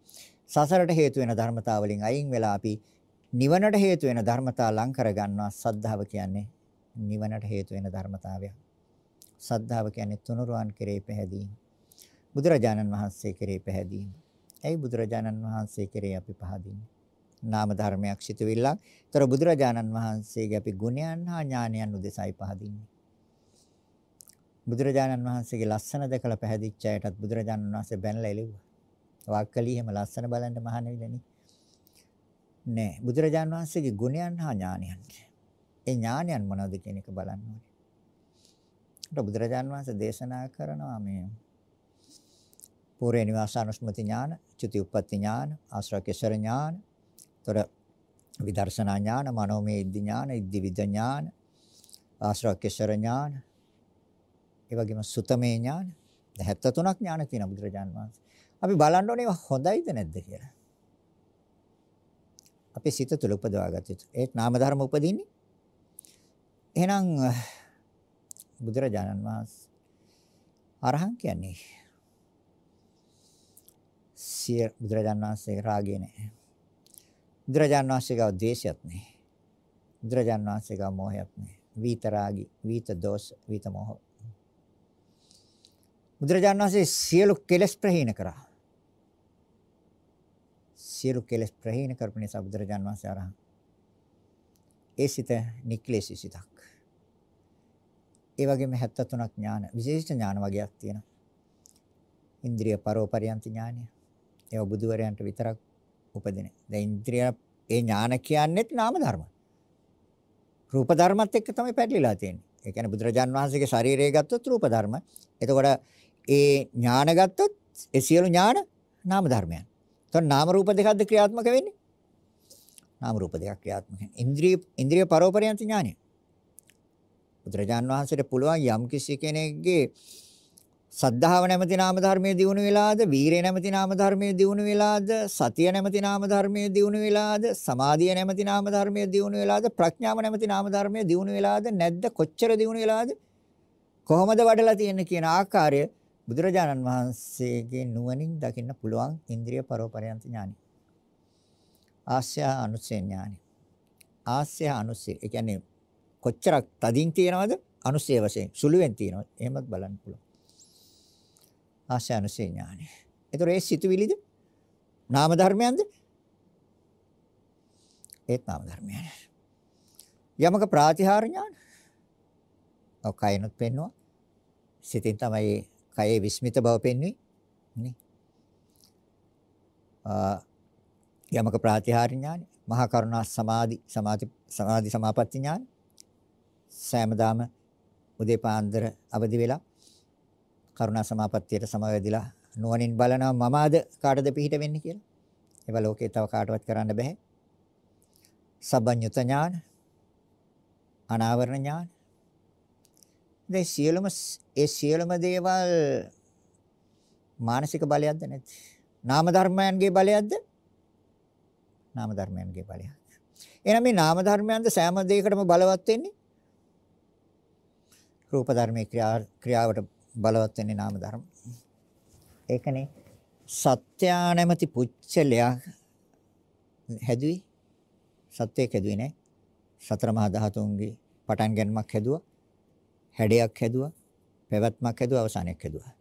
සසරට හේතු වෙන ධර්මතාව වලින් අයින් වෙලා අපි නිවනට හේතු වෙන ධර්මතා ලං කරගන්නවා. සද්ධාව කියන්නේ නිවනට හේතු වෙන ධර්මතාවයක්. සද්ධාව කියන්නේ තුනුරුවන් කෙරේ පැහැදීම. බුදුරජාණන් වහන්සේ කෙරේ පැහැදීම. ඇයි බුදුරජාණන් වහන්සේ කෙරේ අපි පහදින්නේ? නාම ධර්මයක් සිටවිල්ලක්. ତර බුදුරජාණන් වහන්සේගේ අපි ගුණයන් හා ඥානයන් උදෙසයි පහදින්නේ. බුදුරජාණන් වහන්සේගේ ලස්සන දැකලා පැහැදිච්ච අයටත් බුදුරජාණන් වහන්සේ බැනලා එළුවා. වාක්කලී එහෙම ලස්සන බලන්න මහණෙවිලනේ. නෑ බුදුරජාණන් වහන්සේගේ ගුණයන් හා ඥානයන්. ඒ ඥානයන් මොනවද කියන එක බලන්න ඕනේ. ඒත් බුදුරජාණන් වහන්සේ දේශනා කරනවා මේ පූර්ව නිවාසානුස්මති ඥාන, චුති උප්පත්ති ඥාන, ආශ්‍රකේශර ඥාන, තොර විදර්ශනා ඥාන, මනෝමය ඉද්ධි ඥාන, ඉද්ධි විද ඥාන, ආශ්‍රකේශර ඥාන, ඒ වගේම සුතමේ ඥාන 73ක් ඥාන තියෙන බුදුරජාන් වහන්සේ. අපි බලන්න ඕනේ හොඳයිද නැද්ද කියලා. අපේ සිත තුළ උපදවාගත යුතු. ඒත් නාම ධර්ම උපදින්නේ. එහෙනම් බුදුරජාණන් වහන්සේ අරහන් කියන්නේ සිය බුදුරජාණන් වහන්සේ රාගය නැහැ. බුදුරජාණන් වහන්සේ ගාව ද්වේෂයත් නැහැ. බුදුරජාණන් වහන්සේ ගාව මෝහයත් නැහැ. වීත රාගි, වීත දෝෂ, වීත මෝහ. බුදුරජාණන් වහන්සේ සියලු කෙලෙස් ප්‍රහීන කරා. සියලු කෙලෙස් ප්‍රහීන කරපු නිසා බුදුරජාණන් වහන්සේ අරහන්. ඒ සිත නික්ලේශී සිතක්. ඒ වගේම 73ක් ඥාන විශේෂ ඥාන වගේක් තියෙනවා. ඉන්ද්‍රිය පරෝපරියන්ති ඥානය. ඒව බුදුවරයන්ට විතරක් උපදින. දැන් ඉන්ද්‍රිය ඒ ඥාන කියන්නේත් නාම ධර්ම. රූප ධර්මත් එක්ක තමයි පැටලිලා තියෙන්නේ. ඒ කියන්නේ බුදුරජාන් වහන්සේගේ ශරීරය ගත්තොත් රූප ධර්ම. එතකොට ඒ ඥාන ගත්තොත් ඒ සියලු ඥාන නාම ධර්මයන්. එතකොට නාම රූප දෙකක්ද ක්‍රියාත්මක වෙන්නේ? නාම රූප දෙකක් ක්‍රියාත්මක වෙන්නේ. ඉන්ද්‍රිය ඉන්ද්‍රිය පරෝපරියන්ත ඥානය. බුදුරජාන් වහන්සේට පුළුවන් යම් කිසි කෙනෙක්ගේ සද්ධාව නැමැති නාම ධර්මයේ දියුණු වෙලාද වීරය නැමැති නාම ධර්මයේ දියුණු වෙලාද සතිය නැමැති නාම ධර්මයේ දියුණු වෙලාද සමාධිය නැමැති නාම ධර්මයේ දියුණු වෙලාද ප්‍රඥාව නැමැති නාම ධර්මයේ දියුණු වෙලාද නැද්ද කොච්චර දියුණු වෙලාද? කොහොමද වඩලා තියෙන්නේ කියන ආකාරය බුදුරජාණන් වහන්සේගේ නුවණින් දකින්න පුළුවන් ඉන්ද්‍රිය පරෝපරයන්ත ඥානයි ආස්‍ය අනුසය ඥානයි ආස්‍ය අනුසය ඒ කියන්නේ කොච්චරක් තදින් තියෙනවද? අනුසය වශයෙන් සුළුවෙන් තියෙනවද එහෙමත් බලන්න පුළුවන්. ආශානුසේ ඥානෙ. ඒතර ඒ සිතුවිලිද? නාම ධර්මයන්ද? ඒත් නාම ධර්මයන්. යමක ප්‍රාතිහාර ඥාන. ඔව් කයනොත් පෙන්නවා. සිතින් තමයි කයේ විස්මිත බව පෙන්වන්නේ. නේ? යමක ප්‍රාතිහාර ඥානෙ, මහා කරුණා සමාධි, සමාධි සමාධි සමාපatti ඥාන. සෑමදාම උදේ පාන්දර අවදි වෙලා කරුණා සමාපත්තියට සමවැදිලා නුවණින් බලනවා මම අද කාටද පිහිට වෙන්නේ කියලා. ඒවා ලෝකේ තව කාටවත් කරන්න බෑ. සබ්බඤ්ඤුත ඥාන, අනාවරණ ඥාන. මේ සියලුම ඒ සියලුම දේවල් මානසික බලයක්ද නැද්ද? නාම ධර්මයන්ගේ බලයක්ද? නාම ධර්මයන්ගේ බලයක්. එහෙනම් මේ නාම ධර්මයන්ද සෑම දෙයකටම බලවත් වෙන්නේ? රූප ධර්මයේ ක්‍රියාවට බලවත් වෙන්නේ නාම ධර්ම. ඒකනේ සත්‍යා නැමැති පුච්චලයා හැදුවේ සත්‍යයක් හැදුවේ නෑ. සතර මහා ධාතුන්ගේ පටන් ගැනීමක් හැදුවා. හැඩයක් හැදුවා. පැවැත්මක් හැදුවා අවසානයක් හැදුවා.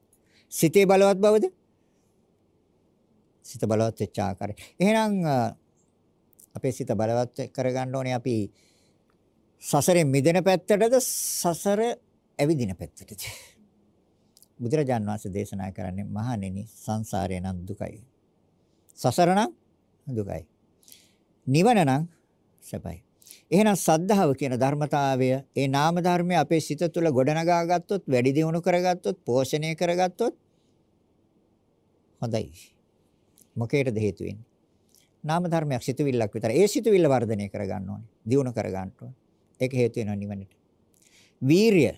සිතේ බලවත් බවද? සිත බලවත් වෙච්ච ආකාරය. එහෙනම් අපේ සිත බලවත් කරගන්න ඕනේ අපි සසරෙන් මිදෙන පැත්තටද සසර ඇවිදින පැත්තටද? බුදුරජාන් වහන්සේ දේශනා කරන්නේ මහණෙනි සංසාරය නම් දුකයි. සසර නම් දුකයි. නිවන නම් සැපයි. එහෙනම් සද්ධාව කියන ධර්මතාවය ඒ නාම ධර්මයේ අපේ සිත තුළ ගොඩනගා ගත්තොත් වැඩි දියුණු කරගත්තොත් පෝෂණය කරගත්තොත් හොඳයි. මොකේටද හේතු වෙන්නේ? නාම ධර්මයක් සිතුවිල්ලක් විතර. ඒ සිතුවිල්ල වර්ධනය කර ගන්න ඕනේ. දියුණු කර ගන්න ඕනේ. ඒක හේතු වෙනවා නිවනට. වීරිය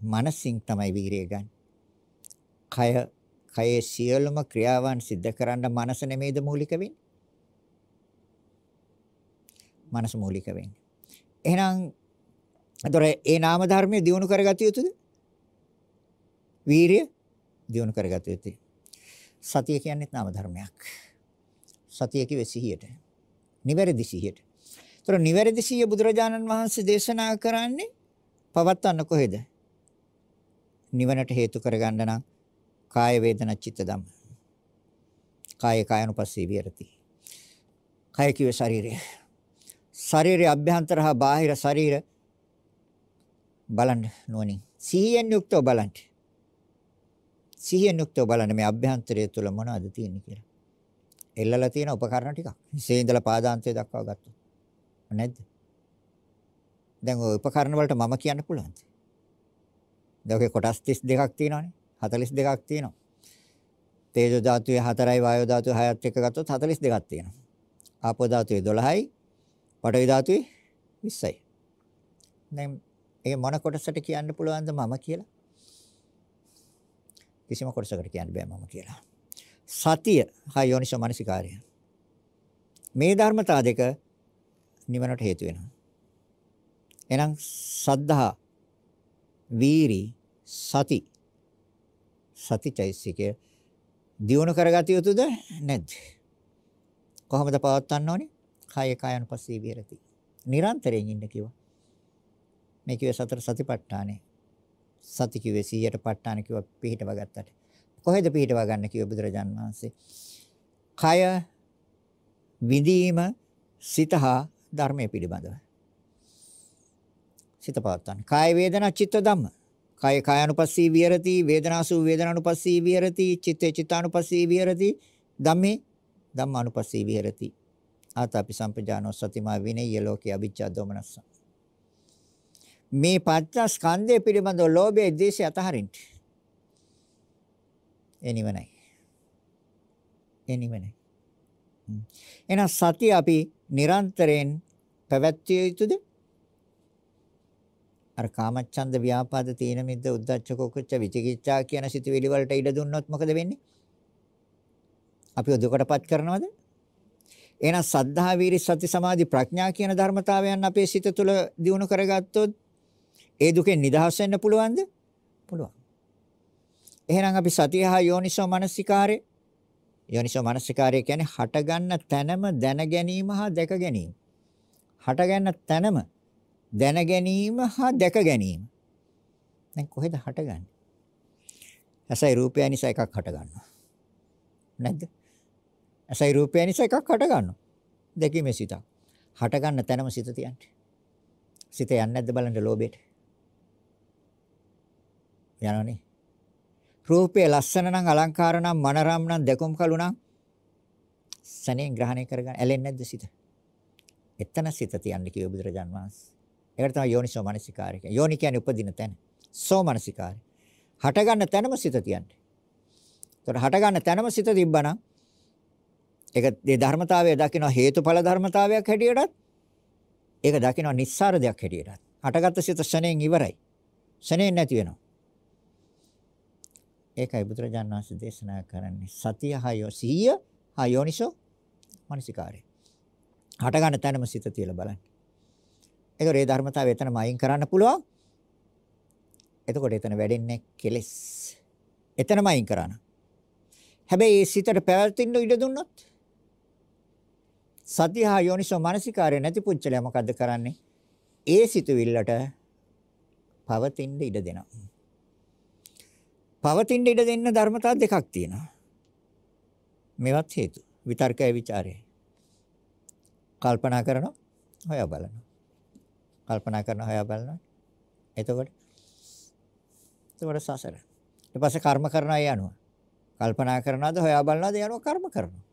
මනසින් තමයි වීරිය ගන්න. කය කයේ සියලුම ක්‍රියාවන් සිද්ධ කරන්න මනස නෙමෙයිද මූලික වෙන්නේ? මනස මූලික වෙන්නේ. එහෙනම් අතොර ඒ නාම ධර්මයේ දියුණු කරගatiya යුතුද? වීරිය දියුණු කරගatiya යුතුයි. සතිය කියන්නේ නාම ධර්මයක්. සතිය කිව්වේ සිහියට. නිවැරදි සිහියට. ඒතර නිවැරදි සිහිය බුදුරජාණන් වහන්සේ දේශනා කරන්නේ පවත්වන්න කොහෙද? නිවනට හේතු කරගන්න නම් කාය වේදනා චිත්ත ධම්ම. කාය කායනුපස්සී විහෙරති. කාය කිව්වේ ශරීරය. ශරීරයේ අභ්‍යන්තර හා බාහිර ශරීර බලන්න නොනින්. සිහියෙන් යුක්තව බලන්න. සිහියෙන් යුක්තව බලන්න මේ අභ්‍යන්තරය තුළ මොනවද තියෙන්නේ කියලා. එල්ලලා තියෙන උපකරණ ටිකක්. ඉසේ ඉඳලා පාදාන්තය දක්වා ගත්තා. නැද්ද? දැන් ওই උපකරණ වලට මම කියන්න පුළුවන්ද? දැන් ඔකේ කොටස් 32ක් තියෙනවානේ. 42ක් තියෙනවා. තේජෝ ධාතුවේ 4යි වායෝ ධාතුවේ 6ත් එක්ක ගත්තොත් 42ක් තියෙනවා. ආපෝ ධාතුවේ 12යි පඨවි ධාතුවේ 20යි. දැන් ඒ මොන කොටසට කියන්න පුළුවන්ද මම කියලා? කිසිම කොටසකට කියන්න බෑ මම කියලා. සතිය හා යෝනිසෝ මනසිකාරය. මේ ධර්මතා දෙක නිවනට හේතු වෙනවා. එහෙනම් සද්ධා වීරි සති සතිචෛසිකය දියුණු කරගatiya යුතුද නැද්ද? කොහොමද පවත්වන්න ඕනේ? කාය කායනුපස්සී විහෙරති. නිරන්තරයෙන් ඉන්න කිව්වා. මේ කිව්වේ සතර සතිපට්ඨානේ. සති කිව්වේ 100ට ප ဋ ාණ කිව්වා පිළිහිටව ගත්තට. කොහෙද පිළිහිටව ගන්න කිව්ව බුදුරජාන් වහන්සේ? කය විදීම සිතහා ධර්මයේ පිළිබඳව. සිත පවත්තන්න. කාය වේදනා චිත්ත ධම්ම. කාය කායानुපස්සී විහෙරති, වේදනාසු වේදනානුපස්සී විහෙරති, චිත්තේ චිත්තානුපස්සී විහෙරති, ධම්මේ ධම්මානුපස්සී විහෙරති. ආතාපි සම්පජානෝ සතිමා විනේය ලෝකේ අවිච්ඡා දෝමනස්ස. මේ පංච ස්කන්ධය පිළිබඳව ලෝභය, ද්වේෂය අතහරින්න. එනිවනයි. එනිවනයි. එහෙනම් සතිය අපි නිරන්තරයෙන් පැවැත්විය යුතුද? අර කාමච්ඡන්ද ව්‍යාපාද තීන මිද්ද උද්ධච්ච කුච්ච විචිකිච්ඡා කියන සිතුවිලි වලට ඉඩ දුන්නොත් මොකද වෙන්නේ? අපි දුකටපත් කරනවද? එහෙනම් සද්ධා වීරි සති සමාධි ප්‍රඥා කියන ධර්මතාවයන් අපේ සිත තුළ දියුණු කරගත්තොත් ඒ දුකෙන් නිදහස් වෙන්න පුළුවන්ද? පුළුවන්. එහෙනම් අපි සතිය හා යෝනිසෝ මනසිකාරේ යෝනිසෝ මනසිකාරය කියන්නේ හටගන්න තැනම දැන ගැනීම හා දැක ගැනීම. හටගන්න තැනම දැන ගැනීම හා දැක ගැනීම. දැන් කොහෙද හටගන්නේ? ඇසයි රූපය නිසා එකක් හට ගන්නවා. නැද්ද? ඇසයි රූපය නිසා එකක් හට ගන්නවා. දෙකීමේ සිතක්. හට ගන්න තැනම සිත තියන්නේ. සිත යන්නේ නැද්ද බලන්න ලෝභයට? යනවනේ. රූපේ ලස්සන නම් අලංකාර නම් මනරම් නම් දෙකොම් කළු නම් සනෙන් ග්‍රහණය කරගන්න ඇලෙන්නේ නැද්ද සිත? එතන සිත තියන්නේ කිව්ව බුදුරජාන් වහන්සේ. ඒකට තමයි යෝනිසෝ මනසිකාරය කියන්නේ. යෝනි කියන්නේ උපදින තැන. සෝ මනසිකාරය. හට ගන්න තැනම සිත තියන්නේ. ඒතකොට හට ගන්න තැනම සිත තිබ්බනම් ඒක මේ ධර්මතාවය දකින්න හේතුඵල ධර්මතාවයක් හැටියටත් ඒක දකින්න නිස්සාර දෙයක් හැටියටත්. හටගත්ත සිත ශණයෙන් ඉවරයි. ශණයෙන් නැති වෙනවා. ඒකයි බුදුරජාණන් වහන්සේ දේශනා කරන්නේ සතිය හයෝ සිහිය හා යෝනිසෝ මනසිකාරය. හට ගන්න තැනම සිත තියලා බලන්න. ඒතකොට ඒ ධර්මතාවය එතනම අයින් කරන්න පුළුවන්. එතකොට එතන වැඩෙන්නේ කෙලෙස්. එතනම අයින් කරන්න. හැබැයි ඒ සිතට පැවැත්ෙන්න ඉඩ දුන්නොත් සතිය හා යෝනිසෝ මනසිකාරය නැති පුච්චලයා මොකද්ද කරන්නේ? ඒ සිතුවිල්ලට පවතින්න ඉඩ දෙනවා. පවතින්න ඉඩ දෙන්න ධර්මතා දෙකක් තියෙනවා. මේවත් හේතු. විතර්කය ਵਿਚාරය. කල්පනා කරනවා, හොයා බලනවා. කල්පනා කරනවා, හොයා බලනවා. එතකොට එතකොට සසර. ඊට පස්සේ කර්ම කරනවා ඒ අනුව. කල්පනා කරනවාද, හොයා බලනවාද ඒ අනුව කර්ම කරනවා.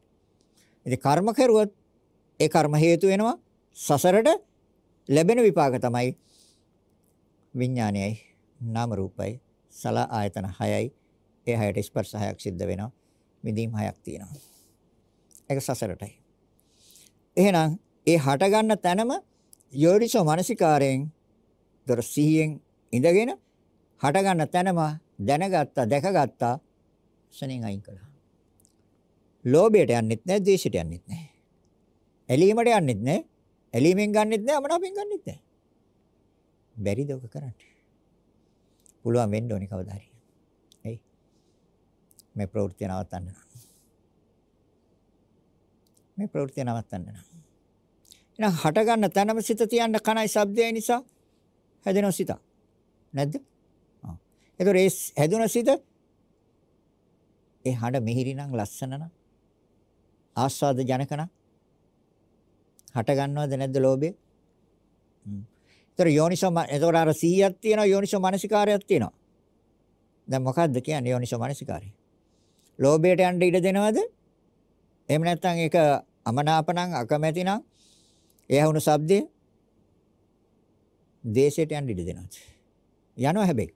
ඉතින් කර්ම කරුවොත් ඒ කර්ම හේතු වෙනවා සසරට ලැබෙන විපාක තමයි විඥානයයි නාම රූපයි සල ආයතන 6යි ඒ 6ට ස්පර්ශ 6ක් සිද්ධ වෙනවා විඳීම් හයක් තියෙනවා. ඒක සසරටයි. එහෙනම් ඒ හට ගන්න තැනම යෝනිසෝ මානසිකාරයෙන් දොර සිහියෙන් ඉඳගෙන හට ගන්න තැනම දැනගත්තා දැකගත්තා සනෙන් අයින් කළා. ලෝභයට යන්නෙත් නැහැ, ද්වේෂයට යන්නෙත් නැහැ. ඇලීමට යන්නෙත් නැහැ. ඇලීමෙන් ගන්නෙත් නැහැ, අමනාපෙන් ගන්නෙත් නැහැ. බැරිද ඔක කරන්න? පුළුවන් වෙන්න ඕනේ කවදා හරි. එයි. මේ ප්‍රවෘත්ති නවත්තන්න. මේ ප්‍රවෘත්ති නවත්තන්න. එහෙනම් හට ගන්න තැනම සිත තියන්න කණයි ශබ්දය නිසා හැදෙන සිත. නැද්ද? ආ. ඒතර ඒ හැදුන සිත ඒ හඬ මිහිරි නම් ලස්සන නම් ආස්වාද ජනක නම් හට ගන්නවද නැද්ද ලෝභය? ඒතර යෝනිසෝ එතකොට අර 100ක් තියෙනවා යෝනිසෝ මානසිකාරයක් තියෙනවා. දැන් මොකද්ද කියන්නේ යෝනිසෝ මානසිකාරය? ලෝභයට යන්න ඉඩ දෙනවද? එහෙම නැත්නම් ඒක අමනාපනම් අකමැතිනම් ඒ වුණු shabdය දේශයට යන්න ඉඩ දෙනවද? යනවා හැබැයි.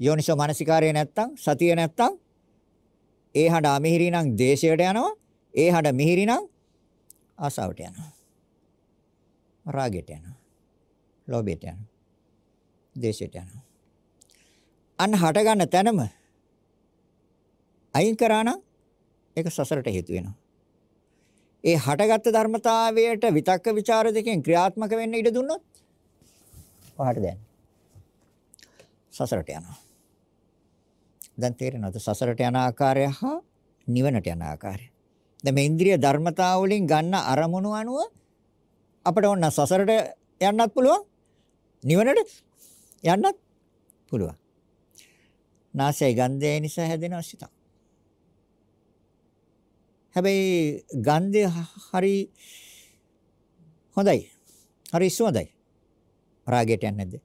යෝනිසෝ මානසිකාරය නැත්තම් සතිය නැත්තම් ඒ හඬ අමිහිරි නම් දේශයට යනවා. ඒ හඬ මිහිරි නම් ආසාවට යනවා. රාගයට යනවා. ලෝභයට යනවා. දේශයට යනවා. අන්න හට ගන්න තැනම අයින් කරා නම් ඒක සසරට හේතු වෙනවා. ඒ හටගත් ධර්මතාවයට විතක්ක ਵਿਚාර දෙකෙන් ක්‍රියාත්මක වෙන්න ඉඩ දුන්නොත් පහට දැන් සසරට යනවා. දැන් තේරෙනවද සසරට යන ආකාරය හා නිවනට යන ආකාරය. දැන් මේ ඉන්ද්‍රිය ධර්මතාව වලින් ගන්න අරමුණු අනුව අපිට ඕන සසරට යන්නත් පුළුවන් නිවනට යන්නත් පුළුවන්. නාසය ගන්ධය නිසා හැදෙන සිතක්. හැබැයි ගන්ධය හරි හොඳයි. හරි සුවඳයි. රාගයට යන්නේ නැද්ද?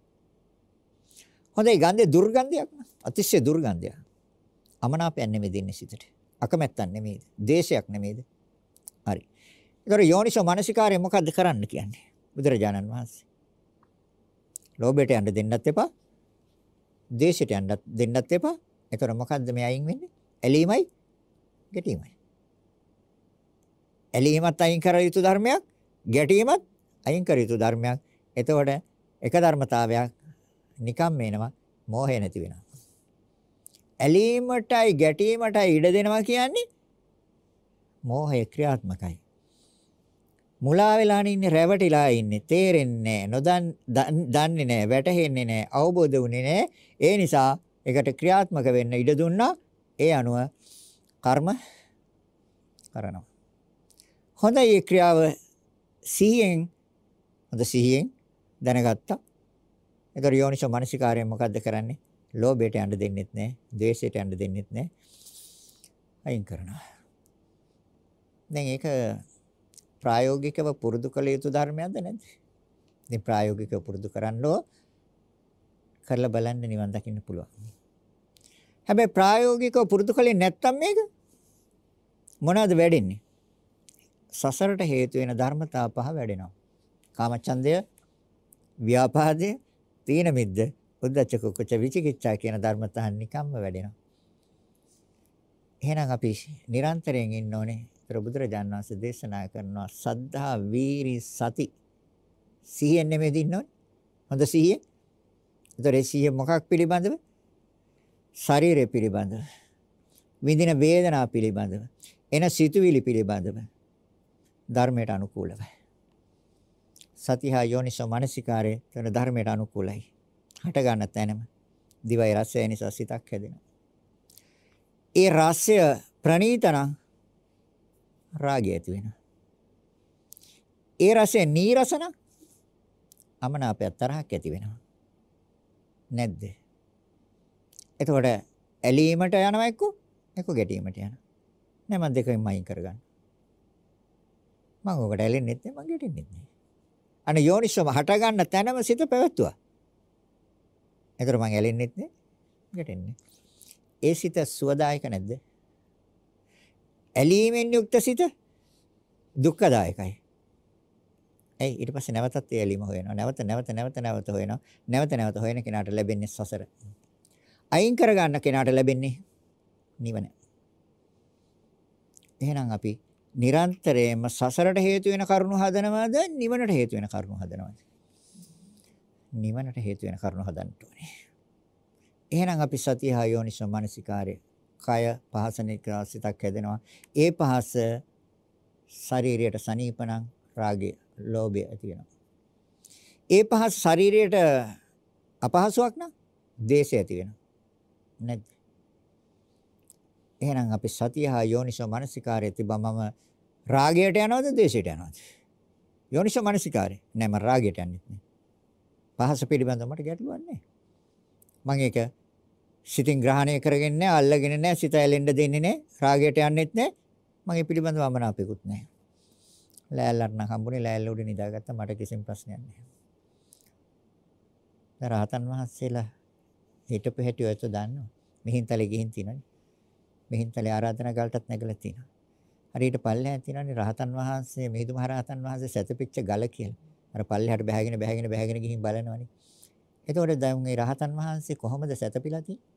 හොඳයි ගන්ධය දුර්ගන්ධයක් න ะ. අතිශය දුර්ගන්ධයක්. අමනාපයක් නෙමෙයි දෙන්නේ සිතට. අකමැත්තක් නෙමෙයිද? දේශයක් නෙමෙයිද? හරි. ඒතර යෝනිසෝ මානසිකාරය මොකද්ද කරන්න කියන්නේ? බුදුරජාණන් වහන්සේ. ලෝභයට යන්න දෙන්නත් එපා. දේශයට යන්න දෙන්නත් එපා. ඒතර මොකද්ද මේ අයින් වෙන්නේ? ඇලීමයි ගැටීමයි. ඇලීමත් අයින් කර යුතු ධර්මයක්, ගැටීමත් අයින් කර යුතු ධර්මයක්. එතකොට එක ධර්මතාවයක් නිකම් මේනවා මෝහය නැති වෙනවා. ඇලීමටයි ගැටීමටයි ඉඩ දෙනවා කියන්නේ මෝහය ක්‍රියාත්මකයි. මුලා වෙලා ඉන්නේ රැවටිලා ඉන්නේ තේරෙන්නේ නොදන් දන්නේ නැහැ වැටහෙන්නේ නැහැ අවබෝධ වුනේ නැහැ ඒ නිසා ඒකට ක්‍රියාත්මක වෙන්න ඉඩ දුන්නා ඒ අනුව කර්ම කරනවා හොඳයි ඒ ක්‍රියාව සිහියෙන් හොඳ සිහියෙන් දැනගත්තා. ඒතර යෝනිසෝ මනසිකාරයෙන් මොකද්ද කරන්නේ? ලෝභයට යන්න දෙන්නෙත් නැහැ, ද්වේෂයට යන්න දෙන්නෙත් නැහැ. අයින් කරනවා. දැන් ඒක ප්‍රායෝගිකව පුරුදු කළ යුතු ධර්මයක්ද නැද්ද? ඉතින් ප්‍රායෝගිකව පුරුදු කරන්නෝ කරලා බලන්න නිවන් දකින්න පුළුවන්. හැබැයි ප්‍රායෝගිකව පුරුදු කළේ නැත්තම් මේක මොනවද වෙඩෙන්නේ? සසරට හේතු වෙන ධර්මතා පහ වැඩෙනවා. කාමචන්දය, ව්‍යාපාදය, තීන මිද්ද, උද්ධච්ච කුච්ච විචිකිච්ඡා කියන ධර්මතා නිකම්ම වැඩෙනවා. එහෙනම් අපි නිරන්තරයෙන් ඉන්න ඕනේ. ඒතර බුදුරජාණන් වහන්සේ දේශනා කරනවා සද්ධා, වීරි, සති. සිහියෙන් නෙමෙයි ඉන්න ඕනේ. හොඳ සිහිය. ඒතර ඒ සිහිය මොකක් පිළිබඳව? ශරීරය පිළිබඳව. විඳින වේදනා පිළිබඳව. එන සිතුවිලි පිළිබඳව. ධර්මයට අනුකූලව. සතිහා යෝනිසෝ මනසිකාරය කරන ධර්මයට අනුකූලයි. හට ගන්න තැනම දිවයි රසය නිසා සිතක් හැදෙනවා. ඒ රසය ප්‍රණීතනම් රාගය ඇති වෙනවා. ඒ රසය නීරසන අමනාපය තරහක් ඇති වෙනවා. නැද්ද? එතකොට ඇලීමට යනවා එක්ක එක්ක ගැටීමට යනවා. නෑ මම දෙකෙන්ම අයින් කරගන්න. මම ඔකට ඇලෙන්නෙත් නෑ මම ගැටෙන්නෙත් නෑ. අනේ යෝනිසම හට ගන්න තැනම සිත පැවැත්තුවා. එතකොට මම ඇලෙන්නෙත් නෑ ගැටෙන්නේ. ඒ සිත සුවදායක නැද්ද? ඇලීමෙන් යුක්ත සිත දුක්ඛදායකයි. එයි ඊට පස්සේ නැවතත් ඒ ඇලීම හොයනවා. නැවත නැවත නැවත නැවත හොයනවා. නැවත නැවත හොයන කෙනාට ලැබෙන්නේ සසර. අයින් කර ගන්න කෙනාට ලැබෙන්නේ නිවන. එහෙනම් අපි නිරන්තරයෙන්ම සසරට හේතු වෙන කරුණු හදනවද නිවනට හේතු වෙන කරුණු හදනවද? නිවනට හේතු වෙන කරුණු හදන්න ඕනේ. එහෙනම් අපි සතිය හා යෝනිසෝ මනසිකාරය කය පහසනිකාසිතක් හැදෙනවා. ඒ පහස ශරීරයට සනීපනම් රාගය, ලෝභය ඇති වෙනවා. ඒ පහස ශරීරයට අපහසුයක් නම් දේශය ඇති වෙනවා. නැද්ද? එහෙනම් අපි සතිය හා යෝනිසෝ මනසිකාරය තිබමම රාගයට යනවද දේශයට යනවද? යෝනිසෝ මනසිකාරය. නෑ මම රාගයට යන්නේ නැහැ. පහස පිළිබඳව මට ගැටලුවක් නැහැ. මම ඒක සිතින් ග්‍රහණය කරගෙන නැහැ, අල්ලගෙන නැහැ, සිත ඇලෙන්න දෙන්නේ නැහැ, රාගයට යන්නෙත් නැහැ. මගේ පිළිබඳව අමනාපෙකුත් නැහැ. ලෑල්ලක් නම් හම්බුනේ ලෑල්ල උඩ නිදාගත්තා මට කිසිම ප්‍රශ්නයක් නැහැ. රහතන් වහන්සේලා හිටපු හැටි ඔයත් දන්නවා. මිහින්තලේ ගිහින් තිනනේ. මිහින්තලේ ආරාධනා ගාලටත් නැගලා තිනවා. හරියට පල්ලෙහාන් තිනනේ රහතන් වහන්සේ මිහිඳු මහ රහතන් වහන්සේ සැතපිච්ච ගල කියලා. අර පල්ලෙහාට බැහැගෙන බැහැගෙන බැහැගෙන ගිහින් බලනවනේ. එතකොට දැන් මේ රහතන් වහන්සේ කොහොමද සැතපීලා තියෙන්නේ?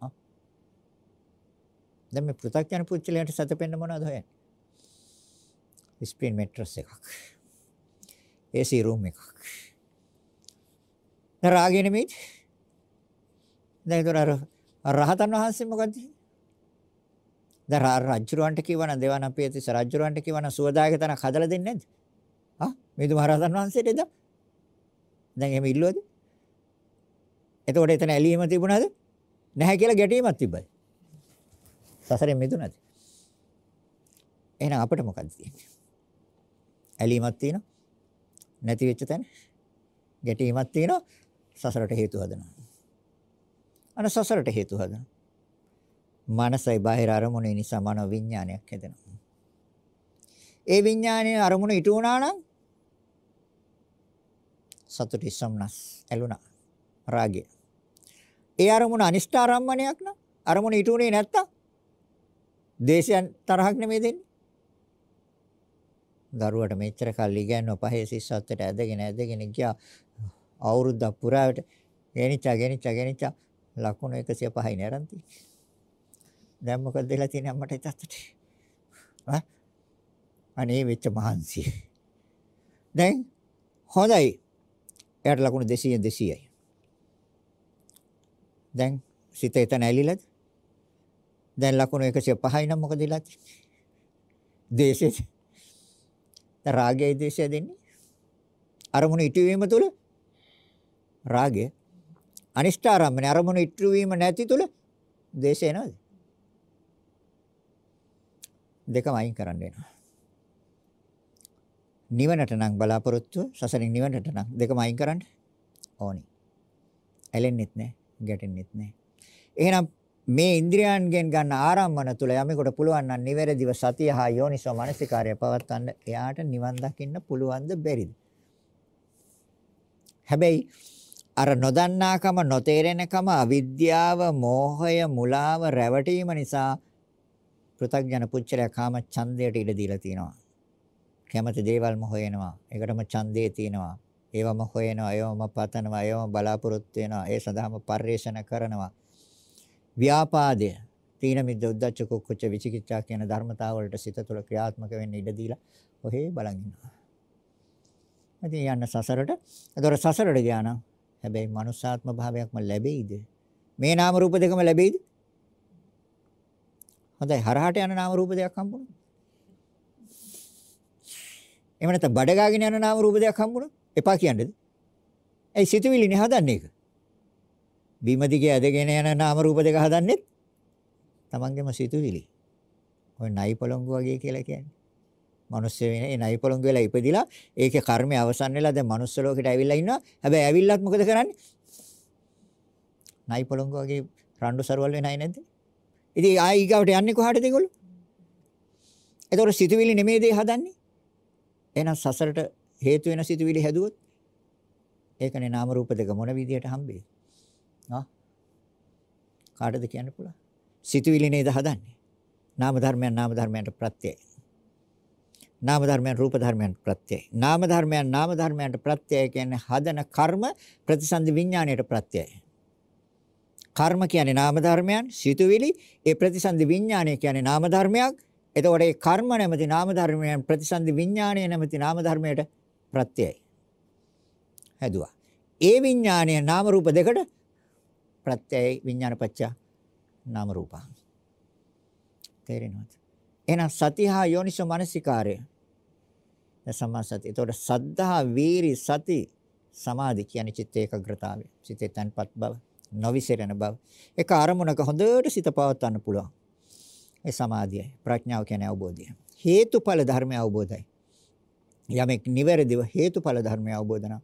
ආ. දැන් මේ පෘථග්ජන පුච්චලයට සැතපෙන්න මොනවද හොයන්නේ? ස්ප්‍රින් මැට්‍රස් එකක්. AC room එකක්. දැන් රාගේ නෙමෙයි. දැන් ඒතර අර රහතන් වහන්සේ මොකද්ද? දැන් රජුරවන්ට කිව්වනම් දේවානම්පියතිස්ස රජුරවන්ට කිව්වනම් සුවදායක තනක් හදලා දෙන්නේ නැද්ද? ආ මිහිඳු මහරහතන් වහන්සේට එදා දැන් එහෙම ඉල්ලුවද? එතකොට එතන ඇලීම තිබුණාද? නැහැ කියලා ගැටීමක් තිබ්බද? සසරෙන් මිදුණාද? එහෙනම් අපිට මොකද්ද තියෙන්නේ? ඇලීමක් තියෙනවා. නැති වෙච්ච තැන ගැටීමක් තියෙනවා. සසරට හේතු හදනවා. අන සසරට හේතු හදනවා. මනසයි බාහිර අරමුණේ නිසා මනෝ විඥානයක් හැදෙනවා. ඒ විඥානයේ අරමුණ ඉටු වුණා නම් සතුටි සම්නස් ඇලුනා රාගය. ඒ අරමුණ අනිෂ්ඨාරම්මණයක් නම් අරමුණ ඉටුනේ නැත්තම් දේශයන් තරහක් නෙමෙයි දෙන්නේ. දරුවට මෙච්චර කල් ඉගැන්ව පහේ සිස්සත්තට ඇදගෙන ඇදගෙන ගියා අවුරුද්දක් පුරාවට ගෙනිච්චා ගෙනිච්චා ගෙනිච්චා ලකුණු 105යි නරන් තියෙන්නේ. දැන් මොකද දෙලා තියෙන්නේ අම්මට තාත්තට? ආ අනේ වෙච්ච මහන්සිය. දැන් හොඳයි. එයාට ලකුණු 200 200යි. දැන් සිත එතන ඇලිලාද? දැන් ලකුණු 105යි නම් මොකද වෙලා තියෙන්නේ? දේශේ දැන් රාගයයි දේශය දෙන්නේ. අරමුණු ඉටුවීම තුළ රාගය අනිෂ්ඨාරම්මනේ අරමුණු ඉටුවීම නැති තුළ දේශය එනවද? දෙකම අයින් කරන්න වෙනවා. නිවනට නම් බලාපොරොත්තු සසරින් නිවනට නම් දෙකම අයින් කරන්න ඕනි. ඇලෙන්නෙත් නැහැ, ගැටෙන්නෙත් නැහැ. එහෙනම් මේ ඉන්ද්‍රියයන්ගෙන් ගන්න ආරම්මන තුල යමෙකුට පුළුවන් නම් නිවැරදිව සතිය හා යෝනිසෝ මනසිකාරය පවත්වන්න එයාට නිවන් දකින්න පුළුවන්ද බැරිද? හැබැයි අර නොදන්නාකම නොතේරෙනකම අවිද්‍යාව, මෝහය, මුලාව, රැවටීම නිසා පෘථග්ජන පුච්චරය කාම ඡන්දයට ඉඩ දීලා තිනවා. කැමති දේවල්ම හොයනවා. ඒකටම ඡන්දේ තියෙනවා. ඒවම හොයනවා, ඒවම පතනවා, ඒවම බලාපොරොත්තු වෙනවා. ඒ සඳහාම පරිේශන කරනවා. ව්‍යාපාදය, තීන මිද්ද උද්දච්ච කුක්කුච්ච විචිකිච්ඡා කියන ධර්මතාව වලට සිත තුළ ක්‍රියාත්මක වෙන්න ඉඩ දීලා ඔහේ බලන් ඉන්නවා. ඉතින් යන්න සසරට. ඒතොර සසරට ගියා නම් හැබැයි මනුෂ්‍යාත්ම භාවයක්ම ලැබෙයිද? මේ නාම රූප දෙකම ලැබෙයිද? හොඳයි හරහට යන නාම රූප දෙකක් හම්බුණා. එහෙම නැත්නම් බඩගාගෙන යන නාම රූප දෙකක් හම්බුණා. එපා කියන්නේද? ඇයි සිතුවිලිනේ හදන්නේ ඒක? බීම දිගේ ඇදගෙන යන නාම රූප දෙක හදන්නෙත් තමන්ගේම සිතුවිලි. ඔය නයි පොළොංගු වගේ කියලා කියන්නේ. මිනිස්සු වෙන ඒ නයි පොළොංගු වෙලා ඉපදිලා ඒකේ කර්මය අවසන් වෙලා දැන් මනුස්ස ලෝකෙට ඇවිල්ලා ඉන්නවා. හැබැයි ඇවිල්ලත් මොකද කරන්නේ? නයි පොළොංගු වගේ රණ්ඩු සරුවල් වෙනයි නැද්ද? ඉතින් ආයි ඊගාවට යන්නේ කොහාටද ඒගොල්ලෝ? එතකොට සිතුවිලි නෙමෙයි දේ හදන්නේ. එහෙනම් සසරට හේතු වෙන සිතුවිලි හැදුවොත් ඒකනේ නාම රූප දෙක මොන විදියට හම්බෙන්නේ? ආ කාටද කියන්න පුළුවන්? සිතුවිලි නේද හදන්නේ? නාම ධර්මයන් නාම ධර්මයන්ට ප්‍රත්‍යයයි. නාම ධර්මයන් රූප ධර්මයන්ට ප්‍රත්‍යයයි. නාම ධර්මයන් නාම ධර්මයන්ට ප්‍රත්‍යයයි කියන්නේ හදන කර්ම ප්‍රතිසන්දි විඥාණයට ප්‍රත්‍යයයි. කර්ම කියන්නේ නාම ධර්මයන්, සිතුවිලි, ඒ ප්‍රතිසන්දි විඥානය කියන්නේ නාම ධර්මයක්. එතකොට ඒ කර්ම නැමැති නාම ධර්මයන් ප්‍රතිසන්දි විඥානය නැමැති නාම ධර්මයට ප්‍රත්‍යයයි. හැදුවා. ඒ විඥානය නාම රූප දෙකට ප්‍රත්‍යයයි විඥාන පත්‍ය නාම රූපං. තේරෙනවද? එහෙනම් සතිහා යෝනිසෝ මනසිකාරය. සම්මා සති. ඒතකොට සද්ධා, වීරි, සති, සමාධි කියන්නේ චිත්ත ඒකාග්‍රතාවය. සිතේ තන්පත් බව, නොවිසිරෙන බව. ඒක අරමුණක හොඳට සිත පවත්වන්න පුළුවන්. ඒ සමාධියයි. ප්‍රඥාව කියන්නේ අවබෝධය. හේතුඵල ධර්මය අවබෝධයි. යමෙක් නිවැරදිව හේතුඵල ධර්මය අවබෝධ නම්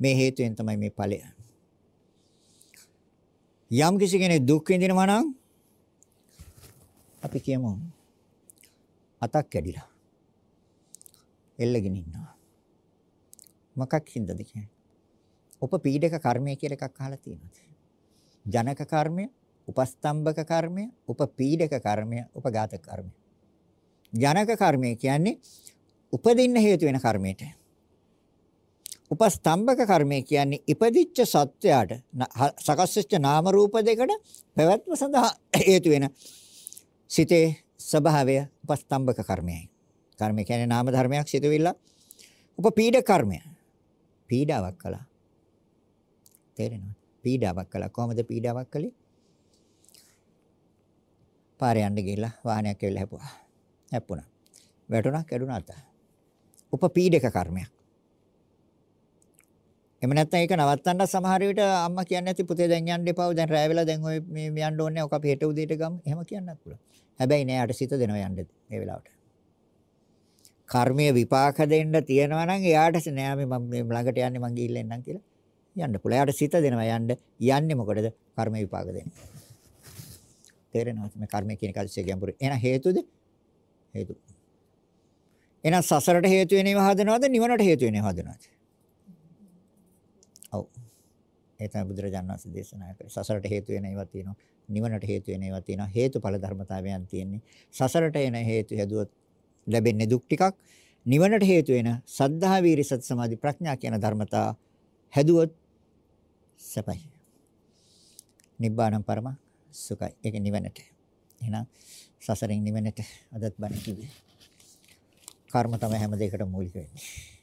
මේ හේතුයෙන් තමයි මේ ඵලය. යම් කිසි කෙනෙක් දුක් විඳිනවා නම් අපි කියමු අතක් කැඩිලා. එල්ලගෙන ඉන්නවා. මොකක් හින්දාද කියන්නේ? උපපීඩක කර්මය කියලා එකක් අහලා තියෙනවද? ජනක කර්මය, උපස්තම්භක කර්මය, උපපීඩක කර්මය, උපඝාතක කර්මය. ජනක කර්මය කියන්නේ උපදින්න හේතු වෙන කර්මයට. උපස්තම්භක කර්මය කියන්නේ ඉපදිච්ච සත්වයාට සකස් වෙච්ච නාම රූප දෙකට පැවැත්ම සඳහා හේතු වෙන සිතේ ස්වභාවය උපස්තම්භක කර්මයයි. කර්මය කියන්නේ නාම ධර්මයක් සිදුවිල්ල. උපපීඩ කර්මය. පීඩාවක් කළා. තේරෙනවද? පීඩාවක් කළා. කොහොමද පීඩාවක් කළේ? පාරේ යන්න ගිහලා වාහනයක් ඇවිල්ලා හැපුවා. හැප්පුණා. වැටුණා, කැඩුණා අත. උපපීඩක කර්මයක්. එහෙම නැත්නම් ඒක නවත්තන්න සමහර විට අම්මා කියන්නේ නැති පුතේ දැන් යන්න එපා. දැන් රෑ වෙලා දැන් ඔය මේ යන්න ඕනේ. ඔක අපි හෙට උදේට ගමු. එහෙම කියන්නත් පුළුවන්. හැබැයි නෑ අට සිත දෙනවා යන්න මේ වෙලාවට. කර්මයේ විපාක දෙන්න තියෙනවා නම් එයාට නෑ මම මේ ළඟට යන්නේ මං ගිහිල්ලා එන්නම් කියලා යන්න පුළුවන්. එයාට සිත දෙනවා යන්න. යන්නේ මොකටද? කර්ම විපාක දෙන්න. තේරෙනවද? මේ කර්මය කියන කල්සිය ගැඹුරු. එහෙනම් හේතුද? හේතු. එහෙනම් සසරට හේතු වෙනේව හදනවද? නිවනට හේතු වෙනේව හදනවද? ඔව්. ඒ තමයි බුදුරජාණන් වහන්සේ දේශනා කරේ. සසරට හේතු වෙන ඒවා තියෙනවා. නිවනට හේතු වෙන ඒවා තියෙනවා. හේතුඵල ධර්මතාවයන් තියෙන්නේ. සසරට එන හේතු හැදුවොත් ලැබෙන්නේ දුක් ටිකක්. නිවනට හේතු වෙන සද්ධා වීරි සති සමාධි ප්‍රඥා කියන ධර්මතා හැදුවොත් සපයි. නිබ්බාණං පරම සුඛයි. ඒක නිවනට. එහෙනම් සසරෙන් නිවනට අදත් බණ කිව්වේ. කර්ම තමයි හැම දෙයකටම මූලික වෙන්නේ.